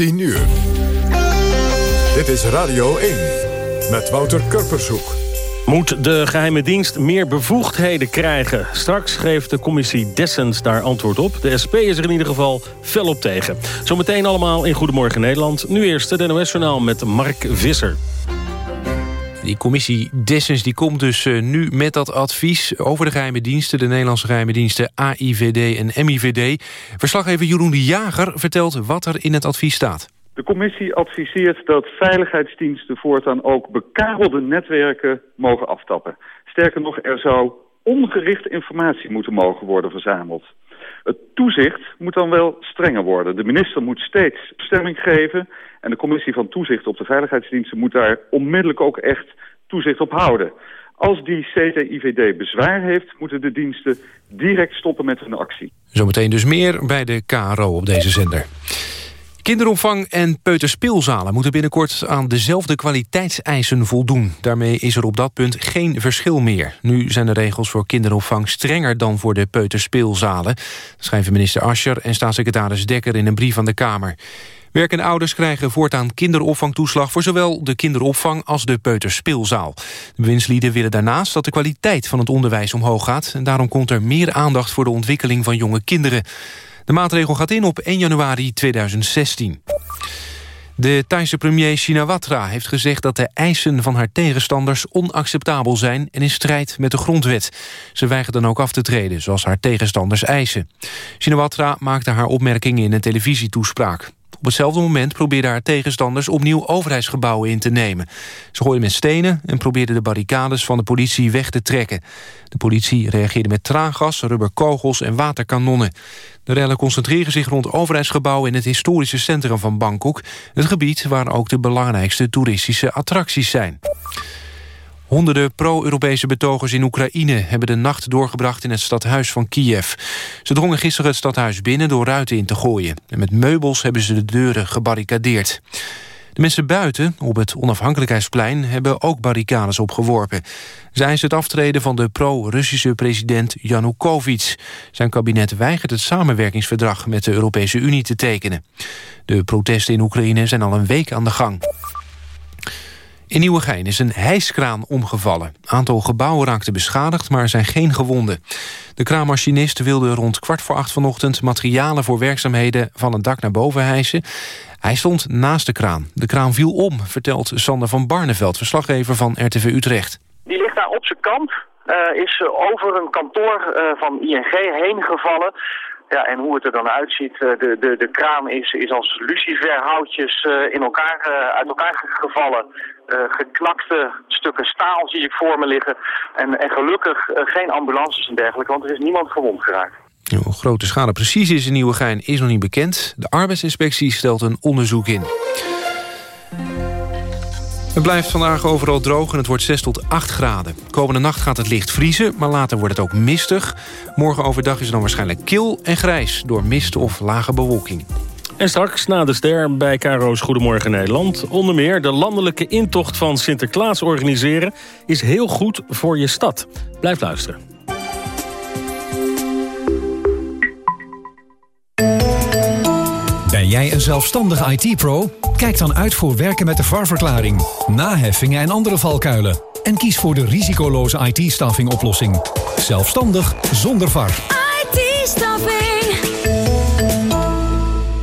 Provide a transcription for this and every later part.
10 uur. Dit is Radio 1 met Wouter Kurpershoek. Moet de geheime dienst meer bevoegdheden krijgen? Straks geeft de commissie Dessens daar antwoord op. De SP is er in ieder geval fel op tegen. Zometeen allemaal in Goedemorgen Nederland. Nu eerst het NOS-journaal met Mark Visser. Die commissie Dessens die komt dus uh, nu met dat advies over de geheime diensten... de Nederlandse geheime diensten AIVD en MIVD. Verslaggever Jeroen de Jager vertelt wat er in het advies staat. De commissie adviseert dat veiligheidsdiensten voortaan ook bekabelde netwerken mogen aftappen. Sterker nog, er zou ongericht informatie moeten mogen worden verzameld. Het toezicht moet dan wel strenger worden. De minister moet steeds stemming geven... en de commissie van toezicht op de veiligheidsdiensten moet daar onmiddellijk ook echt toezicht op houden. Als die CTIVD bezwaar heeft, moeten de diensten direct stoppen met hun actie. Zometeen dus meer bij de KRO op deze zender. Kinderopvang en peuterspeelzalen moeten binnenkort aan dezelfde kwaliteitseisen voldoen. Daarmee is er op dat punt geen verschil meer. Nu zijn de regels voor kinderopvang strenger dan voor de peuterspeelzalen. schrijven minister Ascher en staatssecretaris Dekker in een brief aan de Kamer. Werkende ouders krijgen voortaan kinderopvangtoeslag... voor zowel de kinderopvang als de peuterspeelzaal. De bewindslieden willen daarnaast dat de kwaliteit van het onderwijs omhoog gaat... en daarom komt er meer aandacht voor de ontwikkeling van jonge kinderen. De maatregel gaat in op 1 januari 2016. De Thaise premier Shinawatra heeft gezegd dat de eisen van haar tegenstanders onacceptabel zijn en in strijd met de grondwet. Ze weigert dan ook af te treden, zoals haar tegenstanders eisen. Shinawatra maakte haar opmerkingen in een televisietoespraak. Op hetzelfde moment probeerden haar tegenstanders opnieuw overheidsgebouwen in te nemen. Ze gooiden met stenen en probeerden de barricades van de politie weg te trekken. De politie reageerde met traangas, rubberkogels en waterkanonnen. De rellen concentreren zich rond overheidsgebouwen in het historische centrum van Bangkok. Het gebied waar ook de belangrijkste toeristische attracties zijn. Honderden pro-Europese betogers in Oekraïne hebben de nacht doorgebracht in het stadhuis van Kiev. Ze drongen gisteren het stadhuis binnen door ruiten in te gooien. En met meubels hebben ze de deuren gebarricadeerd. De mensen buiten, op het onafhankelijkheidsplein, hebben ook barricades opgeworpen. Zij is het aftreden van de pro-Russische president Janukovic. Zijn kabinet weigert het samenwerkingsverdrag met de Europese Unie te tekenen. De protesten in Oekraïne zijn al een week aan de gang. In Nieuwegein is een hijskraan omgevallen. Aantal gebouwen raakten beschadigd, maar zijn geen gewonden. De kraanmachinist wilde rond kwart voor acht vanochtend... materialen voor werkzaamheden van het dak naar boven hijsen. Hij stond naast de kraan. De kraan viel om, vertelt Sander van Barneveld... verslaggever van RTV Utrecht. Die ligt daar op zijn kant. Uh, is over een kantoor uh, van ING heen gevallen. Ja, en hoe het er dan uitziet, eh, de, de, de kraan is, is als luciferhoutjes in elkaar, uit elkaar gevallen. Geklakte stukken staal zie ik voor me liggen. En, en gelukkig geen ambulances en dergelijke, want er is niemand gewond geraakt. Hoe grote schade precies is in Nieuwegein is nog niet bekend. De arbeidsinspectie stelt een onderzoek in. Het blijft vandaag overal droog en het wordt 6 tot 8 graden. Komende nacht gaat het licht vriezen, maar later wordt het ook mistig. Morgen overdag is het dan waarschijnlijk kil en grijs... door mist of lage bewolking. En straks na de ster bij Caro's Goedemorgen Nederland. Onder meer de landelijke intocht van Sinterklaas organiseren... is heel goed voor je stad. Blijf luisteren. Ben jij een zelfstandige IT-pro? Kijk dan uit voor werken met de VAR-verklaring, naheffingen en andere valkuilen. En kies voor de risicoloze IT-staffing oplossing. Zelfstandig zonder VAR. IT-staffing.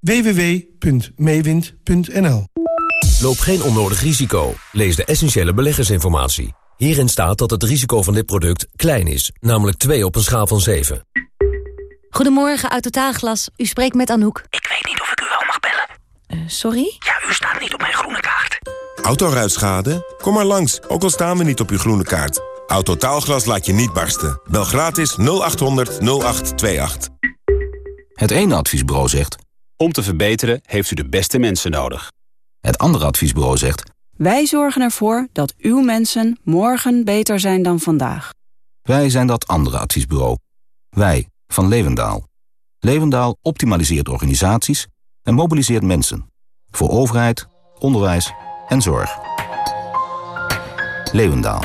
www.meewind.nl Loop geen onnodig risico. Lees de essentiële beleggersinformatie. Hierin staat dat het risico van dit product klein is, namelijk 2 op een schaal van 7. Goedemorgen, uit Totaalglas. U spreekt met Anouk. Ik weet niet of ik u wel mag bellen. Uh, sorry? Ja, u staat niet op mijn groene kaart. Autoruitschade? Kom maar langs, ook al staan we niet op uw groene kaart. Autotaalglas laat je niet barsten. Bel gratis 0800 0828. Het ene adviesbureau zegt... Om te verbeteren heeft u de beste mensen nodig. Het andere adviesbureau zegt... Wij zorgen ervoor dat uw mensen morgen beter zijn dan vandaag. Wij zijn dat andere adviesbureau. Wij, van Levendaal. Levendaal optimaliseert organisaties en mobiliseert mensen. Voor overheid, onderwijs en zorg. Levendaal.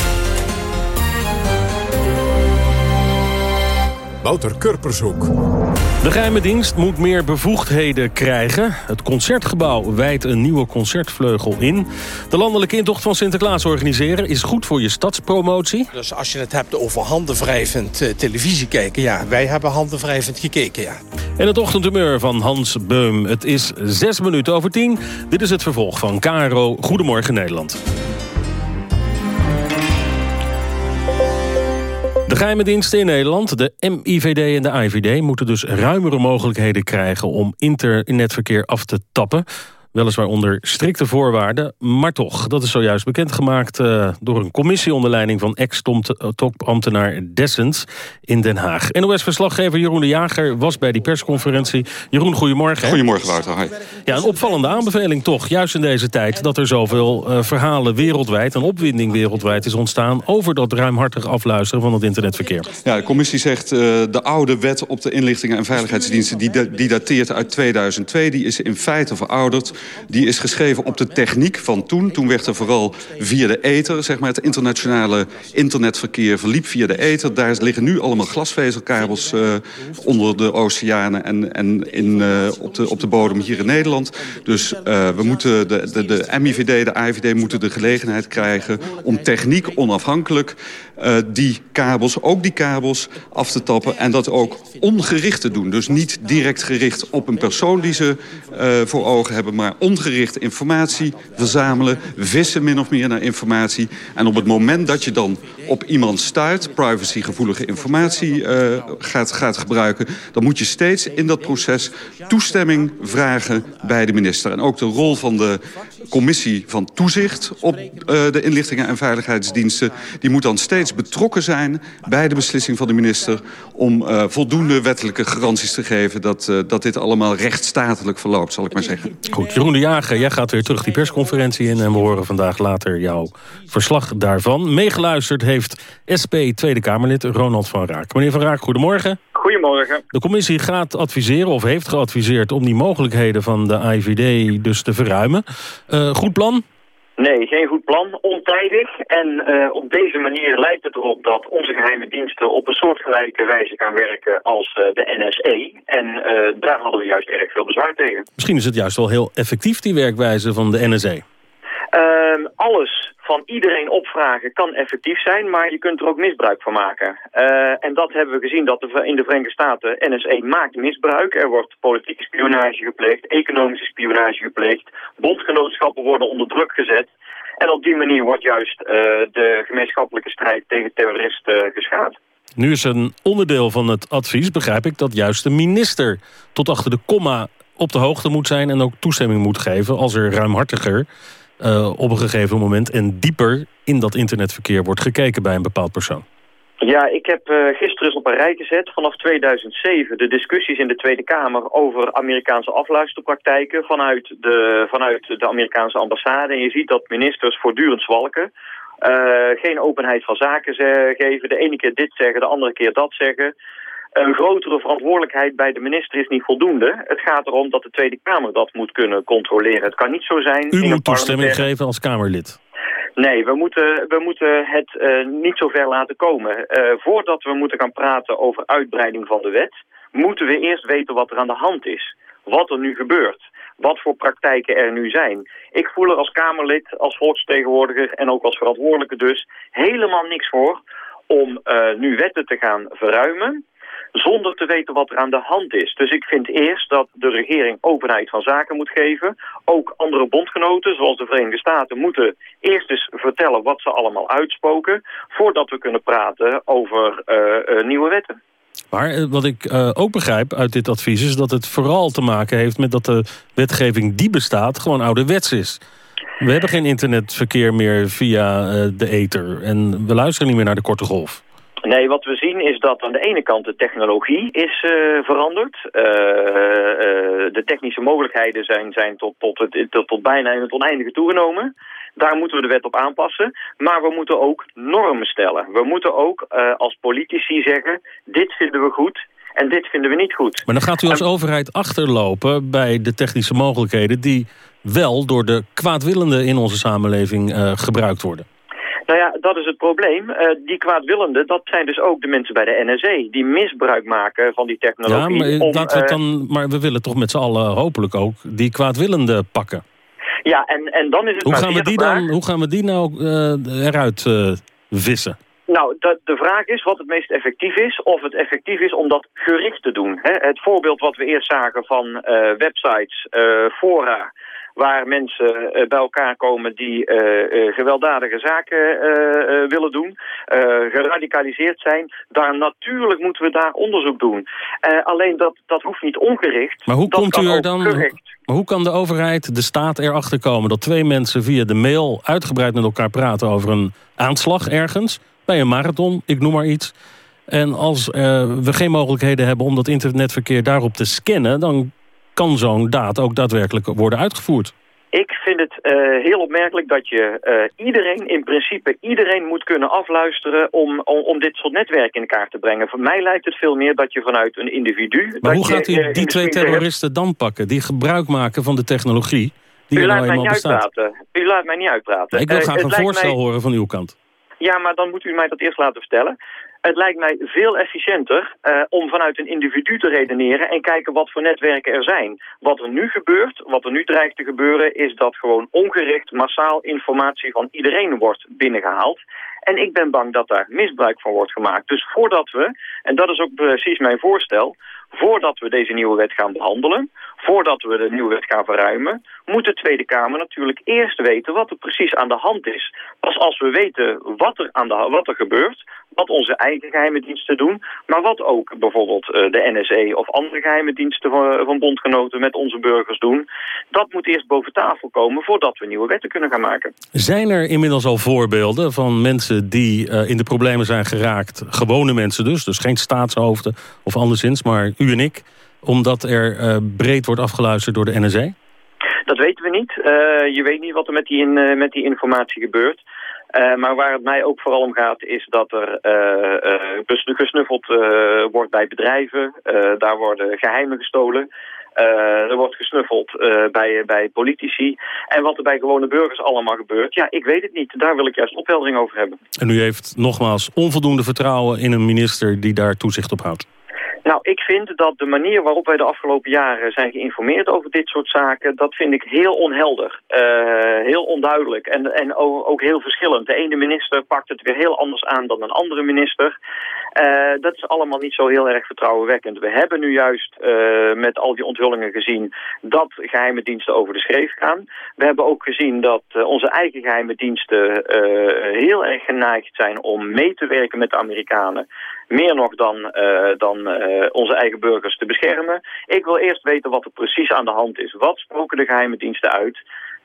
Wouter Kurpershoek. De geheime dienst moet meer bevoegdheden krijgen. Het Concertgebouw wijdt een nieuwe concertvleugel in. De landelijke intocht van Sinterklaas organiseren is goed voor je stadspromotie. Dus als je het hebt over handenwrijvend uh, televisie kijken... ja, wij hebben handenwrijvend gekeken, ja. En het ochtendhumeur van Hans Beum. Het is zes minuten over tien. Dit is het vervolg van KRO Goedemorgen Nederland. Geheime diensten in Nederland, de MIVD en de IVD... moeten dus ruimere mogelijkheden krijgen om internetverkeer af te tappen. Weliswaar onder strikte voorwaarden, maar toch. Dat is zojuist bekendgemaakt uh, door een commissie onder leiding van ex-topambtenaar Dessens in Den Haag. NOS-verslaggever Jeroen de Jager was bij die persconferentie. Jeroen, goedemorgen. Goedemorgen, Wouter. Hi. Ja, een opvallende aanbeveling toch, juist in deze tijd... dat er zoveel uh, verhalen wereldwijd, een opwinding wereldwijd is ontstaan... over dat ruimhartig afluisteren van het internetverkeer. Ja, de commissie zegt uh, de oude wet op de inlichtingen en veiligheidsdiensten... die, die dateert uit 2002, die is in feite verouderd die is geschreven op de techniek van toen. Toen werd er vooral via de ether, zeg maar, het internationale internetverkeer verliep via de ether. Daar liggen nu allemaal glasvezelkabels uh, onder de oceanen en, en in, uh, op, de, op de bodem hier in Nederland. Dus uh, we moeten de, de, de MIVD, de AIVD moeten de gelegenheid krijgen om techniek onafhankelijk die kabels, ook die kabels, af te tappen. En dat ook ongericht te doen. Dus niet direct gericht op een persoon die ze voor ogen hebben... maar ongericht informatie verzamelen, vissen min of meer naar informatie. En op het moment dat je dan op iemand stuit, privacygevoelige informatie uh, gaat, gaat gebruiken... dan moet je steeds in dat proces toestemming vragen bij de minister. En ook de rol van de commissie van toezicht op uh, de inlichtingen en veiligheidsdiensten... die moet dan steeds betrokken zijn bij de beslissing van de minister... om uh, voldoende wettelijke garanties te geven dat, dat dit allemaal rechtsstatelijk verloopt, zal ik maar zeggen. Goed, Jeroen de Jager, jij gaat weer terug die persconferentie in... en we horen vandaag later jouw verslag daarvan. Meegeluisterd heeft SP Tweede Kamerlid Ronald van Raak. Meneer van Raak, goedemorgen. Goedemorgen. De commissie gaat adviseren of heeft geadviseerd om die mogelijkheden van de IVD dus te verruimen. Uh, goed plan? Nee, geen goed plan. Ontijdig. En uh, op deze manier lijkt het erop dat onze geheime diensten op een soortgelijke wijze gaan werken als uh, de NSE. En uh, daar hadden we juist erg veel bezwaar tegen. Misschien is het juist wel heel effectief, die werkwijze van de NSE. Uh, alles van iedereen opvragen kan effectief zijn, maar je kunt er ook misbruik van maken. Uh, en dat hebben we gezien dat in de Verenigde Staten NSE maakt misbruik. Er wordt politieke spionage gepleegd, economische spionage gepleegd, bondgenootschappen worden onder druk gezet. En op die manier wordt juist uh, de gemeenschappelijke strijd tegen terroristen uh, geschaad. Nu is een onderdeel van het advies, begrijp ik, dat juist de minister tot achter de komma op de hoogte moet zijn en ook toestemming moet geven als er ruimhartiger uh, op een gegeven moment en dieper in dat internetverkeer wordt gekeken bij een bepaald persoon. Ja, ik heb uh, gisteren eens op een rij gezet vanaf 2007 de discussies in de Tweede Kamer over Amerikaanse afluisterpraktijken vanuit de, vanuit de Amerikaanse ambassade. En je ziet dat ministers voortdurend zwalken. Uh, geen openheid van zaken geven. De ene keer dit zeggen, de andere keer dat zeggen. Een grotere verantwoordelijkheid bij de minister is niet voldoende. Het gaat erom dat de Tweede Kamer dat moet kunnen controleren. Het kan niet zo zijn... U moet toestemming geven als Kamerlid. Nee, we moeten, we moeten het uh, niet zo ver laten komen. Uh, voordat we moeten gaan praten over uitbreiding van de wet... moeten we eerst weten wat er aan de hand is. Wat er nu gebeurt. Wat voor praktijken er nu zijn. Ik voel er als Kamerlid, als volksvertegenwoordiger en ook als verantwoordelijke dus... helemaal niks voor om uh, nu wetten te gaan verruimen zonder te weten wat er aan de hand is. Dus ik vind eerst dat de regering openheid van zaken moet geven. Ook andere bondgenoten, zoals de Verenigde Staten, moeten eerst eens vertellen wat ze allemaal uitspoken... voordat we kunnen praten over uh, uh, nieuwe wetten. Maar wat ik ook begrijp uit dit advies is dat het vooral te maken heeft met dat de wetgeving die bestaat gewoon ouderwets is. We hebben geen internetverkeer meer via de ether en we luisteren niet meer naar de korte golf. Nee, wat we zien is dat aan de ene kant de technologie is uh, veranderd. Uh, uh, de technische mogelijkheden zijn, zijn tot, tot, het, tot, tot bijna in het oneindige toegenomen. Daar moeten we de wet op aanpassen. Maar we moeten ook normen stellen. We moeten ook als politici zeggen, dit vinden we goed en dit vinden we niet goed. Maar dan gaat u als overheid achterlopen bij de technische mogelijkheden... die wel door de kwaadwillenden in onze samenleving gebruikt worden. Nou ja, dat is het probleem. Uh, die kwaadwillenden, dat zijn dus ook de mensen bij de NSE... die misbruik maken van die technologie. Ja, maar, om, laten we dan, maar we willen toch met z'n allen hopelijk ook die kwaadwillenden pakken. Ja, en, en dan is het hoe gaan we die dan, Hoe gaan we die nou uh, eruit uh, vissen? Nou, de, de vraag is wat het meest effectief is. Of het effectief is om dat gericht te doen. Hè? Het voorbeeld wat we eerst zagen van websites, fora waar mensen uh, bij elkaar komen die uh, uh, gewelddadige zaken willen doen, geradicaliseerd zijn. Daar natuurlijk moeten we daar onderzoek doen. alleen dat, dat hoeft niet ongericht. Maar hoe dat komt u er dan... Maar hoe kan de overheid, de staat erachter komen dat twee mensen via de mail uitgebreid met elkaar praten over een aanslag ergens, bij een marathon, ik noem maar iets. En als we geen mogelijkheden hebben om dat internetverkeer daarop te scannen... dan kan zo'n daad ook daadwerkelijk worden uitgevoerd? Ik vind het uh, heel opmerkelijk dat je uh, iedereen, in principe iedereen moet kunnen afluisteren om, om, om, dit soort netwerken in kaart te brengen. Voor mij lijkt het veel meer dat je vanuit een individu... Maar hoe gaat u je, die twee terroristen dan pakken, die gebruik maken van de technologie? Die u er laat nou mij niet bestaat? uitpraten. U laat mij niet uitpraten. Ik wil graag een voorstel mij- horen van uw kant. Ja, maar dan moet u mij dat eerst laten vertellen. Het lijkt mij veel efficiënter eh, om vanuit een individu te redeneren en kijken wat voor netwerken er zijn. Wat er nu gebeurt, wat er nu dreigt te gebeuren, is dat gewoon ongericht massaal informatie van iedereen wordt binnengehaald. En ik ben bang dat daar misbruik van wordt gemaakt. Dus voordat we, en dat is ook precies mijn voorstel, voordat we deze nieuwe wet gaan behandelen, voordat we de nieuwe wet gaan verruimen, moet de Tweede Kamer natuurlijk eerst weten wat er precies aan de hand is. Pas als we weten wat er, aan de, wat er gebeurt, wat onze eigen geheime diensten doen, maar wat ook bijvoorbeeld eh, de NSE of andere geheime diensten van, van bondgenoten met onze burgers doen, dat moet eerst boven tafel komen voordat we nieuwe wetten kunnen gaan maken. Zijn er inmiddels al voorbeelden van mensen die eh, in de problemen zijn geraakt? Gewone mensen dus, dus geen staatshoofden of anderszins, maar u en ik. Omdat er eh, breed wordt afgeluisterd door de NSE? Dat weten we niet. Eh, je weet niet wat er met die, in, eh, met die informatie gebeurt. Maar waar het mij ook vooral om gaat is dat er eh, ges- gesnuffeld wordt bij bedrijven. Daar worden geheimen gestolen. Er wordt gesnuffeld bij, bij politici. En wat er bij gewone burgers allemaal gebeurt, ja, ik weet het niet. Daar wil ik juist opheldering over hebben. En u heeft nogmaals onvoldoende vertrouwen in een minister die daar toezicht op houdt. Nou, ik vind dat de manier waarop wij de afgelopen jaren zijn geïnformeerd over dit soort zaken, dat vind ik heel onhelder. Eh, heel onduidelijk en, en ook heel verschillend. De ene minister pakt het weer heel anders aan dan een andere minister. Eh, dat is allemaal niet zo heel erg vertrouwenwekkend. We hebben nu juist eh, met al die onthullingen gezien dat geheime diensten over de schreef gaan. We hebben ook gezien dat eh, onze eigen geheime diensten heel erg geneigd zijn om mee te werken met de Amerikanen. Meer nog dan, dan onze eigen burgers te beschermen. Ik wil eerst weten wat er precies aan de hand is. Wat spoken de geheime diensten uit?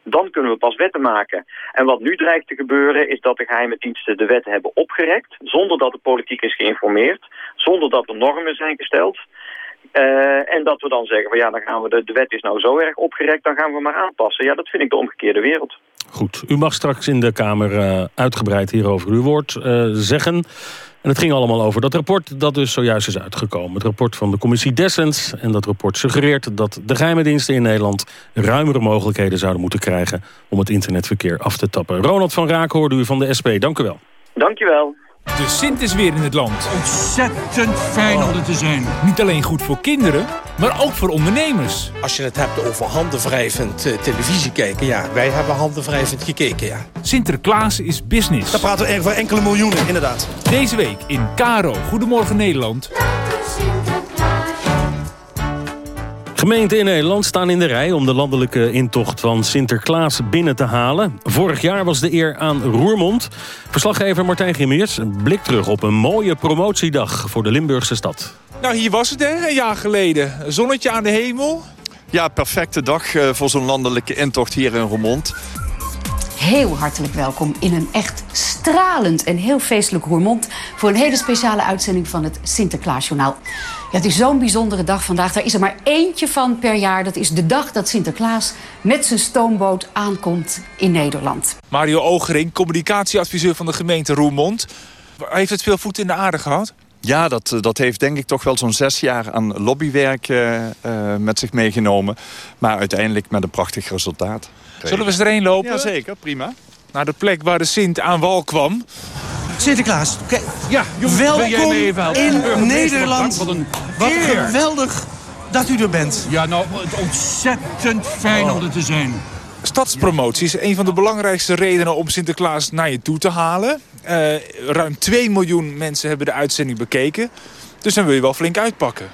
Dan kunnen we pas wetten maken. En wat nu dreigt te gebeuren is dat de geheime diensten de wetten hebben opgerekt... zonder dat de politiek is geïnformeerd, zonder dat er normen zijn gesteld... Eh, en dat we dan zeggen, van ja, dan gaan we de, de wet is nou zo erg opgerekt, dan gaan we maar aanpassen. Ja, dat vind ik de omgekeerde wereld. Goed, u mag straks in de Kamer uh, uitgebreid hierover uw woord uh, zeggen. En het ging allemaal over dat rapport dat dus zojuist is uitgekomen. Het rapport van de commissie Dessens. En dat rapport suggereert dat de geheime diensten in Nederland... ruimere mogelijkheden zouden moeten krijgen om het internetverkeer af te tappen. Ronald van Raak hoorde u van de SP. Dank u wel. Dank je wel. De Sint is weer in het land. Ontzettend fijn om er te zijn. Niet alleen goed voor kinderen, maar ook voor ondernemers. Als je het hebt over handenwrijvend uh, televisie kijken... ja, wij hebben handenwrijvend gekeken, ja. Sinterklaas is business. Daar praten we over enkele miljoenen, inderdaad. Deze week in Caro. Goedemorgen Nederland. Gemeenten in Nederland staan in de rij om de landelijke intocht van Sinterklaas binnen te halen. Vorig jaar was de eer aan Roermond. Verslaggever Martijn Gimmiers blik terug op een mooie promotiedag voor de Limburgse stad. Nou, hier was het hè, een jaar geleden. Zonnetje aan de hemel. Ja, perfecte dag eh, voor zo'n landelijke intocht hier in Roermond. Heel hartelijk welkom in een echt stralend en heel feestelijk Roermond... voor een hele speciale uitzending van het Sinterklaasjournaal. Ja, het is zo'n bijzondere dag vandaag. Daar is er maar eentje van per jaar. Dat is de dag dat Sinterklaas met zijn stoomboot aankomt in Nederland. Mario Ogering, communicatieadviseur van de gemeente Roermond. Heeft het veel voet in de aarde gehad? Ja, dat, eh, dat heeft denk ik toch wel zo'n zes jaar aan lobbywerk uh, uh, met zich meegenomen. Maar uiteindelijk met een prachtig resultaat. Zullen we eens erheen lopen? Jazeker, prima. Naar de plek waar de Sint aan wal kwam. Sinterklaas, ja, welkom in Nederland. Wat, een Wat geweldig dat u er bent. Ja, nou, ontzettend fijn oh. om er te zijn. Stadspromotie is een van de belangrijkste redenen om Sinterklaas naar je toe te halen. Uh, ruim 2 miljoen mensen hebben de uitzending bekeken. Dus dan wil je wel flink uitpakken.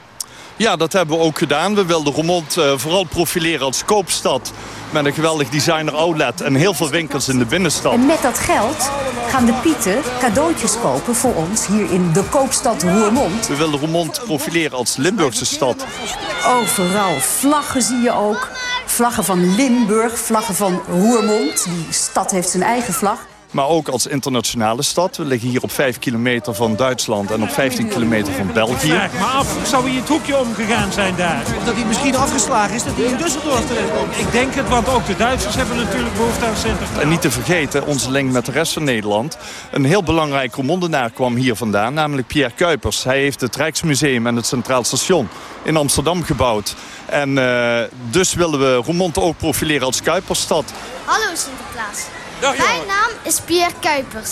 Ja, dat hebben we ook gedaan. We wilden Roermond uh, vooral profileren als koopstad. Met een geweldig designer outlet en heel veel winkels in de binnenstad. En met dat geld gaan de Pieten cadeautjes kopen voor ons hier in de koopstad Roermond. We wilden Roermond profileren als Limburgse stad. Overal vlaggen zie je ook. Vlaggen van Limburg, vlaggen van Roermond. Die stad heeft zijn eigen vlag maar ook als internationale stad. We liggen hier op 5 kilometer van Duitsland en op 15 kilometer van België. Vraag maar af, zou hij het hoekje omgegaan zijn daar? Dat hij misschien afgeslagen is, dat hij in Düsseldorf terechtkomt. Ik denk het, want ook de Duitsers hebben natuurlijk behoefte aan Sinterklaas. En niet te vergeten, onze link met de rest van Nederland. Een heel belangrijk Romondenaar kwam hier vandaan, namelijk Pierre Kuipers. Hij heeft het Rijksmuseum en het Centraal Station in Amsterdam gebouwd. En uh, dus willen we Roermond ook profileren als Kuipersstad. Hallo Sinterklaas. Mijn naam is Pierre Kuipers.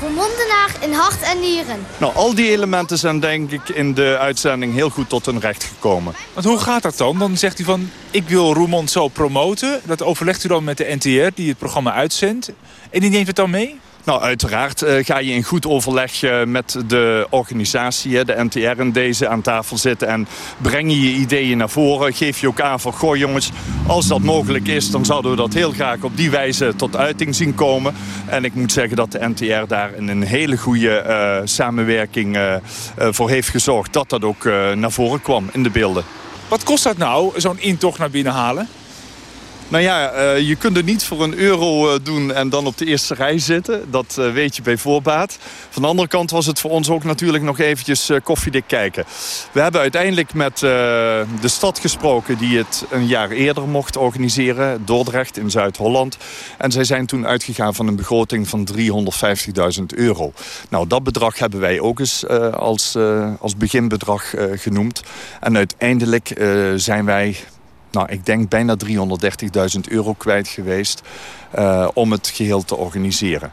Roermondenaar in hart en nieren. Nou, al die elementen zijn denk ik in de uitzending heel goed tot hun recht gekomen. Want hoe gaat dat dan? Dan zegt u van, ik wil Roermond zo promoten. Dat overlegt u dan met de NTR die het programma uitzendt. En die neemt het dan mee? Nou, uiteraard uh, ga je in goed overleg uh, met de organisatie, de NTR en deze aan tafel zitten. En breng je je ideeën naar voren. Geef je aan van, goh jongens, als dat mogelijk is... dan zouden we dat heel graag op die wijze tot uiting zien komen. En ik moet zeggen dat de NTR daar in een hele goede uh, samenwerking voor heeft gezorgd... dat dat ook naar voren kwam in de beelden. Wat kost dat nou, zo'n intocht naar binnen halen? Nou ja, uh, je kunt het niet voor een euro uh, doen en dan op de eerste rij zitten. Dat uh, weet je bij voorbaat. Van de andere kant was het voor ons ook natuurlijk nog eventjes koffiedik kijken. We hebben uiteindelijk met de stad gesproken die het een jaar eerder mocht organiseren. Dordrecht in Zuid-Holland. En zij zijn toen uitgegaan van een begroting van 350.000 euro. Nou, dat bedrag hebben wij ook eens als, als beginbedrag genoemd. En uiteindelijk zijn wij nou, ik denk bijna 330.000 euro kwijt geweest uh, om het geheel te organiseren.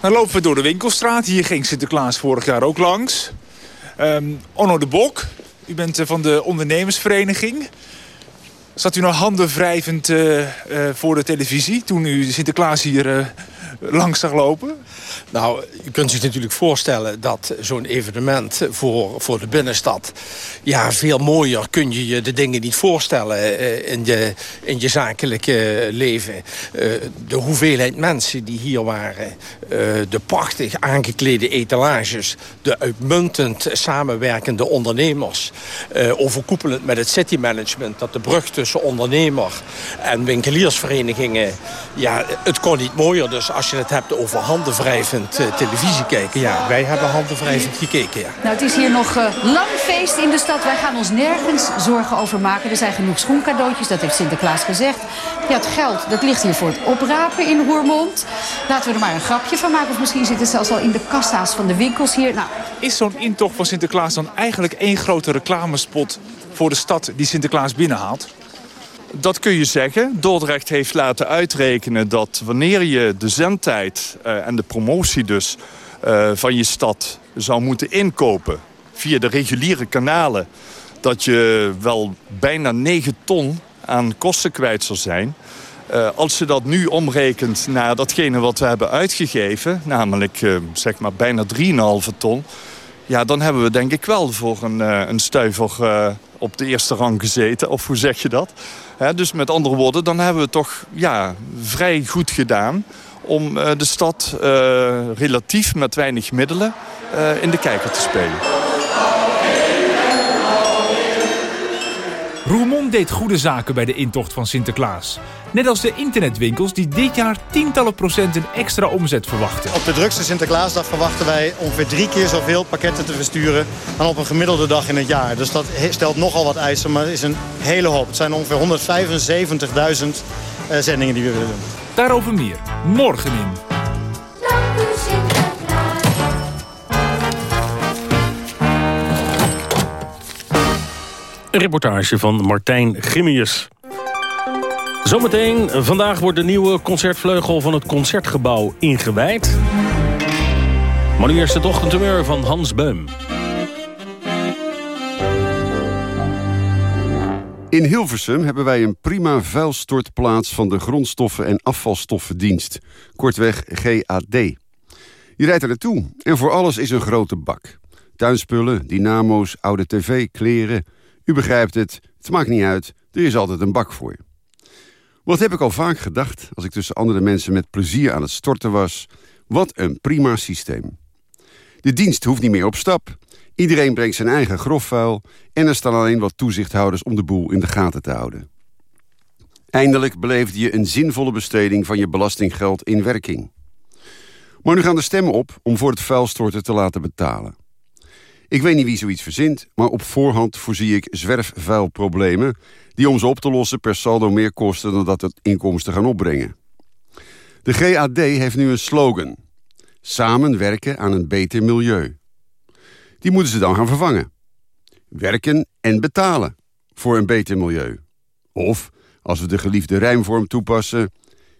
Dan lopen we door de winkelstraat. Hier ging Sinterklaas vorig jaar ook langs. Um, Onno de Bok, u bent van de ondernemersvereniging. Zat u nou handen wrijvend uh, voor de televisie toen u Sinterklaas hier langs zag lopen? Nou, je kunt zich natuurlijk voorstellen dat zo'n evenement voor, voor de binnenstad... ja, veel mooier kun je je de dingen niet voorstellen uh, in, je, in je zakelijke leven. Uh, de hoeveelheid mensen die hier waren, uh, de prachtig aangeklede etalages... de uitmuntend samenwerkende ondernemers... overkoepelend met het city management... dat de brug tussen ondernemer en winkeliersverenigingen... ja, het kon niet mooier. Dus als als je het hebt over handenwrijvend uh, televisie kijken... ja, wij hebben handenwrijvend gekeken, ja. Nou, het is hier nog uh, lang feest in de stad. Wij gaan ons nergens zorgen over maken. Er zijn genoeg schoencadeautjes, dat heeft Sinterklaas gezegd. Ja, het geld, dat ligt hier voor het oprapen in Roermond. Laten we er maar een grapje van maken. Of misschien zit het zelfs al in de kassa's van de winkels hier. Nou. Is zo'n intocht van Sinterklaas dan eigenlijk één grote reclamespot... voor de stad die Sinterklaas binnenhaalt? Dat kun je zeggen. Dordrecht heeft laten uitrekenen dat wanneer je de zendtijd uh, en de promotie dus uh, van je stad zou moeten inkopen via de reguliere kanalen, dat je wel bijna 9 ton aan kosten kwijt zal zijn. Uh, als je dat nu omrekent naar datgene wat we hebben uitgegeven, namelijk zeg maar bijna 3,5 ton, ja, dan hebben we denk ik wel voor een, een stuiver op de eerste rang gezeten. Of hoe zeg je dat? Dus met andere woorden, dan hebben we toch ja, vrij goed gedaan om uh, de stad uh, relatief met weinig middelen uh, in de kijker te spelen. Roermond deed goede zaken bij de intocht van Sinterklaas. Net als de internetwinkels die dit jaar tientallen procenten extra omzet verwachten. Op de drukste Sinterklaasdag verwachten wij ongeveer drie keer zoveel pakketten te versturen... dan op een gemiddelde dag in het jaar. Dus dat stelt nogal wat eisen, maar het is een hele hoop. Het zijn ongeveer 175.000 uh, zendingen die we willen doen. Daarover meer, morgen in. Een reportage van Martijn Grimmius. Zometeen, vandaag wordt de nieuwe concertvleugel van het Concertgebouw ingewijd. Maar nu eerst van Hans Beum. In Hilversum hebben wij een prima vuilstortplaats van de grondstoffen- en afvalstoffendienst. Kortweg GAD. Je rijdt er naartoe en voor alles is een grote bak. Tuinspullen, dynamo's, oude tv, kleren. U begrijpt het, het maakt niet uit, er is altijd een bak voor je. Wat heb ik al vaak gedacht als ik tussen andere mensen met plezier aan het storten was. Wat een prima systeem. De dienst hoeft niet meer op stap. Iedereen brengt zijn eigen grofvuil... en er staan alleen wat toezichthouders om de boel in de gaten te houden. Eindelijk beleefde je een zinvolle besteding van je belastinggeld in werking. Maar nu gaan de stemmen op om voor het vuilstorten te laten betalen. Ik weet niet wie zoiets verzint, maar op voorhand voorzie ik zwerfvuilproblemen... die om ze op te lossen per saldo meer kosten dan dat het inkomsten gaan opbrengen. De GAD heeft nu een slogan. Samen werken aan een beter milieu. Die moeten ze dan gaan vervangen. Werken en betalen voor een beter milieu. Of, als we de geliefde rijmvorm toepassen...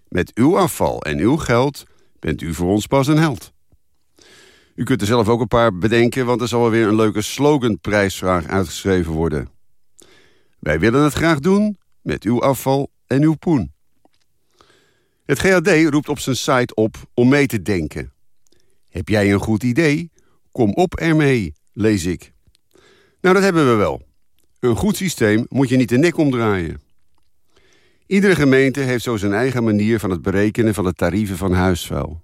met uw afval en uw geld bent u voor ons pas een held. U kunt er zelf ook een paar bedenken, want er zal weer een leuke sloganprijsvraag uitgeschreven worden. Wij willen het graag doen met uw afval en uw poen. Het GAD roept op zijn site op om mee te denken. Heb jij een goed idee? Kom op ermee, lees ik. Nou, dat hebben we wel. Een goed systeem moet je niet de nek omdraaien. Iedere gemeente heeft zo zijn eigen manier van het berekenen van de tarieven van huisvuil.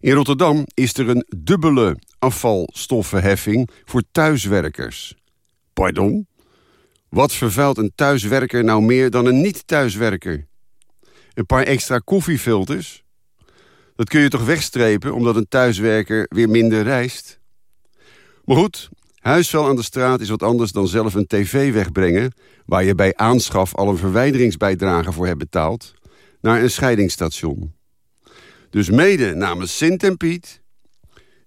In Rotterdam is er een dubbele afvalstoffenheffing voor thuiswerkers. Pardon? Wat vervuilt een thuiswerker nou meer dan een niet-thuiswerker? Een paar extra koffiefilters? Dat kun je toch wegstrepen omdat een thuiswerker weer minder reist? Maar goed, huisvuil aan de straat is wat anders dan zelf een tv wegbrengen... waar je bij aanschaf al een verwijderingsbijdrage voor hebt betaald... naar een scheidingsstation. Dus mede namens Sint en Piet.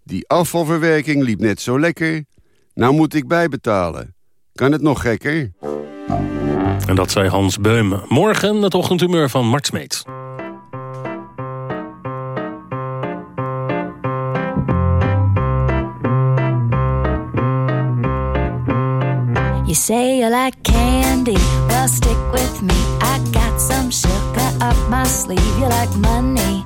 Die afvalverwerking liep net zo lekker. Nou moet ik bijbetalen. Kan het nog gekker? En dat zei Hans Beum. Morgen het ochtendhumeur van Mart Smeets. You say you like candy, well stick with me. I got some sugar up my sleeve. You like money,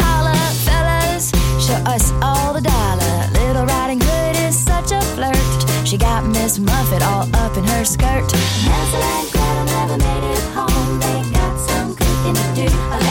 us all the dollar. Little Riding Hood is such a flirt. She got Miss Muffet all up in her skirt. Hansel and Gretel never made it home. They got some cooking to do.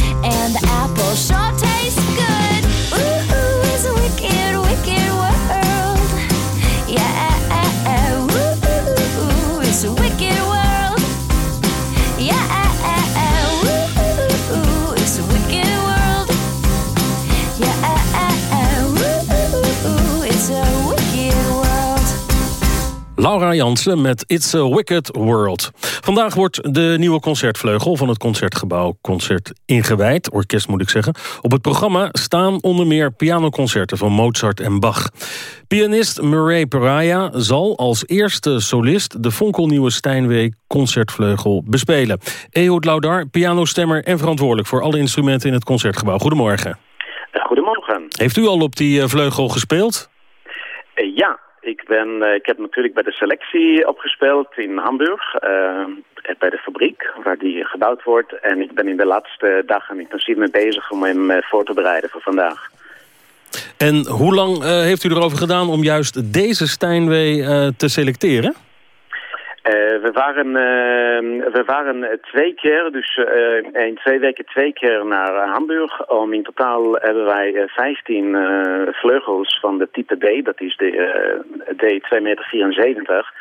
Laura Jansen met It's a Wicked World. Vandaag wordt de nieuwe concertvleugel van het Concertgebouw Concert ingewijd. Orkest moet ik zeggen. Op het programma staan onder meer pianoconcerten van Mozart en Bach. Pianist Murray Peraya zal als eerste solist de fonkelnieuwe Steinway Concertvleugel bespelen. Ehud Laudar, pianostemmer en verantwoordelijk voor alle instrumenten in het Concertgebouw. Goedemorgen. Goedemorgen. Heeft u al op die eh, vleugel gespeeld? Eh, ja, ik, ben, eh, ik heb natuurlijk bij de selectie opgespeeld in Hamburg. eh, bij de fabriek waar die gebouwd wordt. En ik ben in de laatste dagen intensief mee bezig om hem eh, voor te bereiden voor vandaag. En hoe lang heeft u erover gedaan om juist deze Steinway te selecteren? Eh, we waren, eh, we waren twee keer, dus eh, in twee weken twee keer naar eh, Hamburg. Om in totaal hebben wij eh, 15 eh, vleugels van de type D, dat is de eh, D 2,74 meter,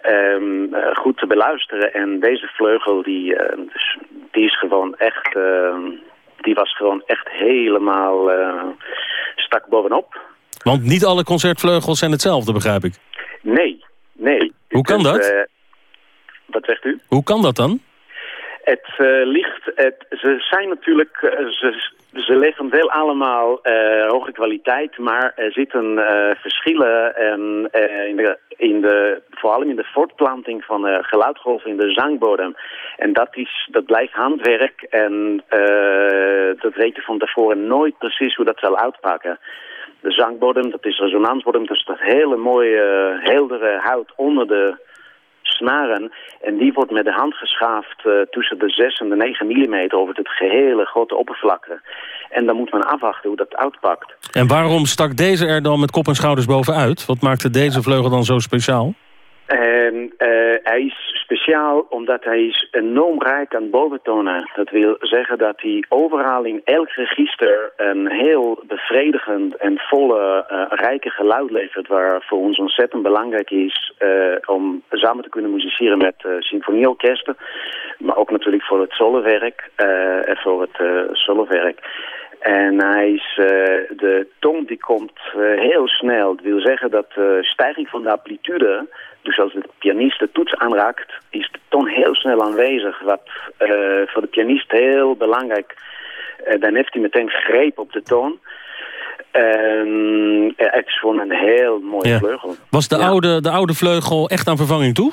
ehm, eh, goed te beluisteren. En deze vleugel, die, dus, die is gewoon echt, eh, die was gewoon echt helemaal eh, stak bovenop. Want niet alle concertvleugels zijn hetzelfde, begrijp ik. Nee, nee. Hoe kan kunt, dat? eh, wat zegt u? Hoe kan dat dan? Het eh, ligt, het, ze zijn natuurlijk, eh, ze, ze leveren wel allemaal hoge kwaliteit, maar er zitten eh, verschillen en, in de, in de, vooral in de voortplanting van uh, geluidgolven in de zangbodem. En dat, is, dat blijft handwerk en dat weet je van tevoren nooit precies hoe dat zal uitpakken. De zangbodem, dat is resonansbodem, dus dat hele mooie, heldere hout onder de snaren. En die wordt met de hand geschaafd eh, tussen de 6 en de 9 millimeter over het gehele grote oppervlakte. En dan moet men afwachten hoe dat uitpakt. En waarom stak deze er dan met kop en schouders bovenuit? Wat maakte deze vleugel dan zo speciaal? En eh, hij is speciaal omdat hij is enorm rijk aan boventonen. Dat wil zeggen dat hij overal in elk register een heel bevredigend en volle, eh, rijke geluid levert... waar voor ons ontzettend belangrijk is eh, om samen te kunnen musiceren met symfonieorkesten. Maar ook natuurlijk voor het solowerk en voor het solowerk. En hij is, uh, de toon die komt uh, heel snel. Dat wil zeggen dat de uh, stijging van de amplitude, dus als de pianist de toets aanraakt, is de toon heel snel aanwezig. Wat voor de pianist heel belangrijk dan heeft hij meteen greep op de toon. Het is gewoon een heel mooie ja. vleugel. Was de, ja. oude, de oude vleugel echt aan vervanging toe?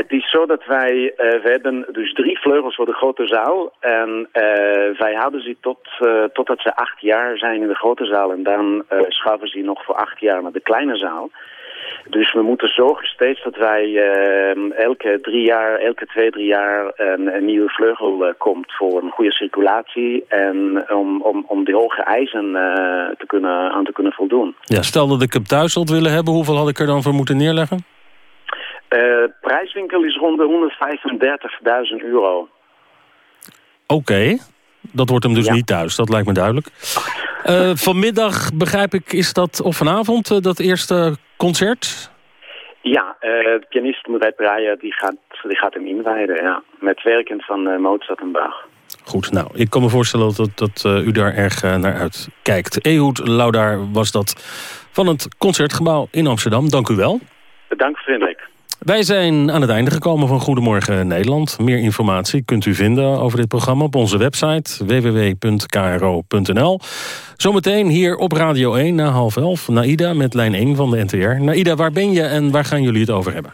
Het is zo dat wij, uh, hebben dus drie vleugels voor de grote zaal. En uh, wij houden ze tot, uh, totdat ze acht jaar zijn in de grote zaal. En dan schaffen ze nog voor acht jaar naar de kleine zaal. Dus we moeten zorgen steeds dat wij elke drie jaar, elke twee, drie jaar een, een nieuwe vleugel komt voor een goede circulatie. En om, om, om de hoge eisen te kunnen, aan te kunnen voldoen. Ja, stel dat ik hem thuis had willen hebben, hoeveel had ik er dan voor moeten neerleggen? Uh, prijswinkel is rond de 135.000 euro. Oké. Okay. Dat wordt hem dus niet thuis, dat lijkt me duidelijk. Uh, vanmiddag, begrijp ik, is dat, of vanavond, uh, dat eerste concert? Ja, de pianist Moerijt die gaat, die gaat hem inwijden, ja. Met werken van Mozart en Bach. Goed, nou, ik kan me voorstellen dat, dat u daar erg naar uitkijkt. Ehud Laudaar was dat van het Concertgebouw in Amsterdam. Dank u wel. Dank, Frederik. Wij zijn aan het einde gekomen van Goedemorgen Nederland. Meer informatie kunt u vinden over dit programma op onze website www.kro.nl. Zometeen hier op Radio 1 na half elf. Naida met lijn 1 van de NTR. Naida, waar ben je en waar gaan jullie het over hebben?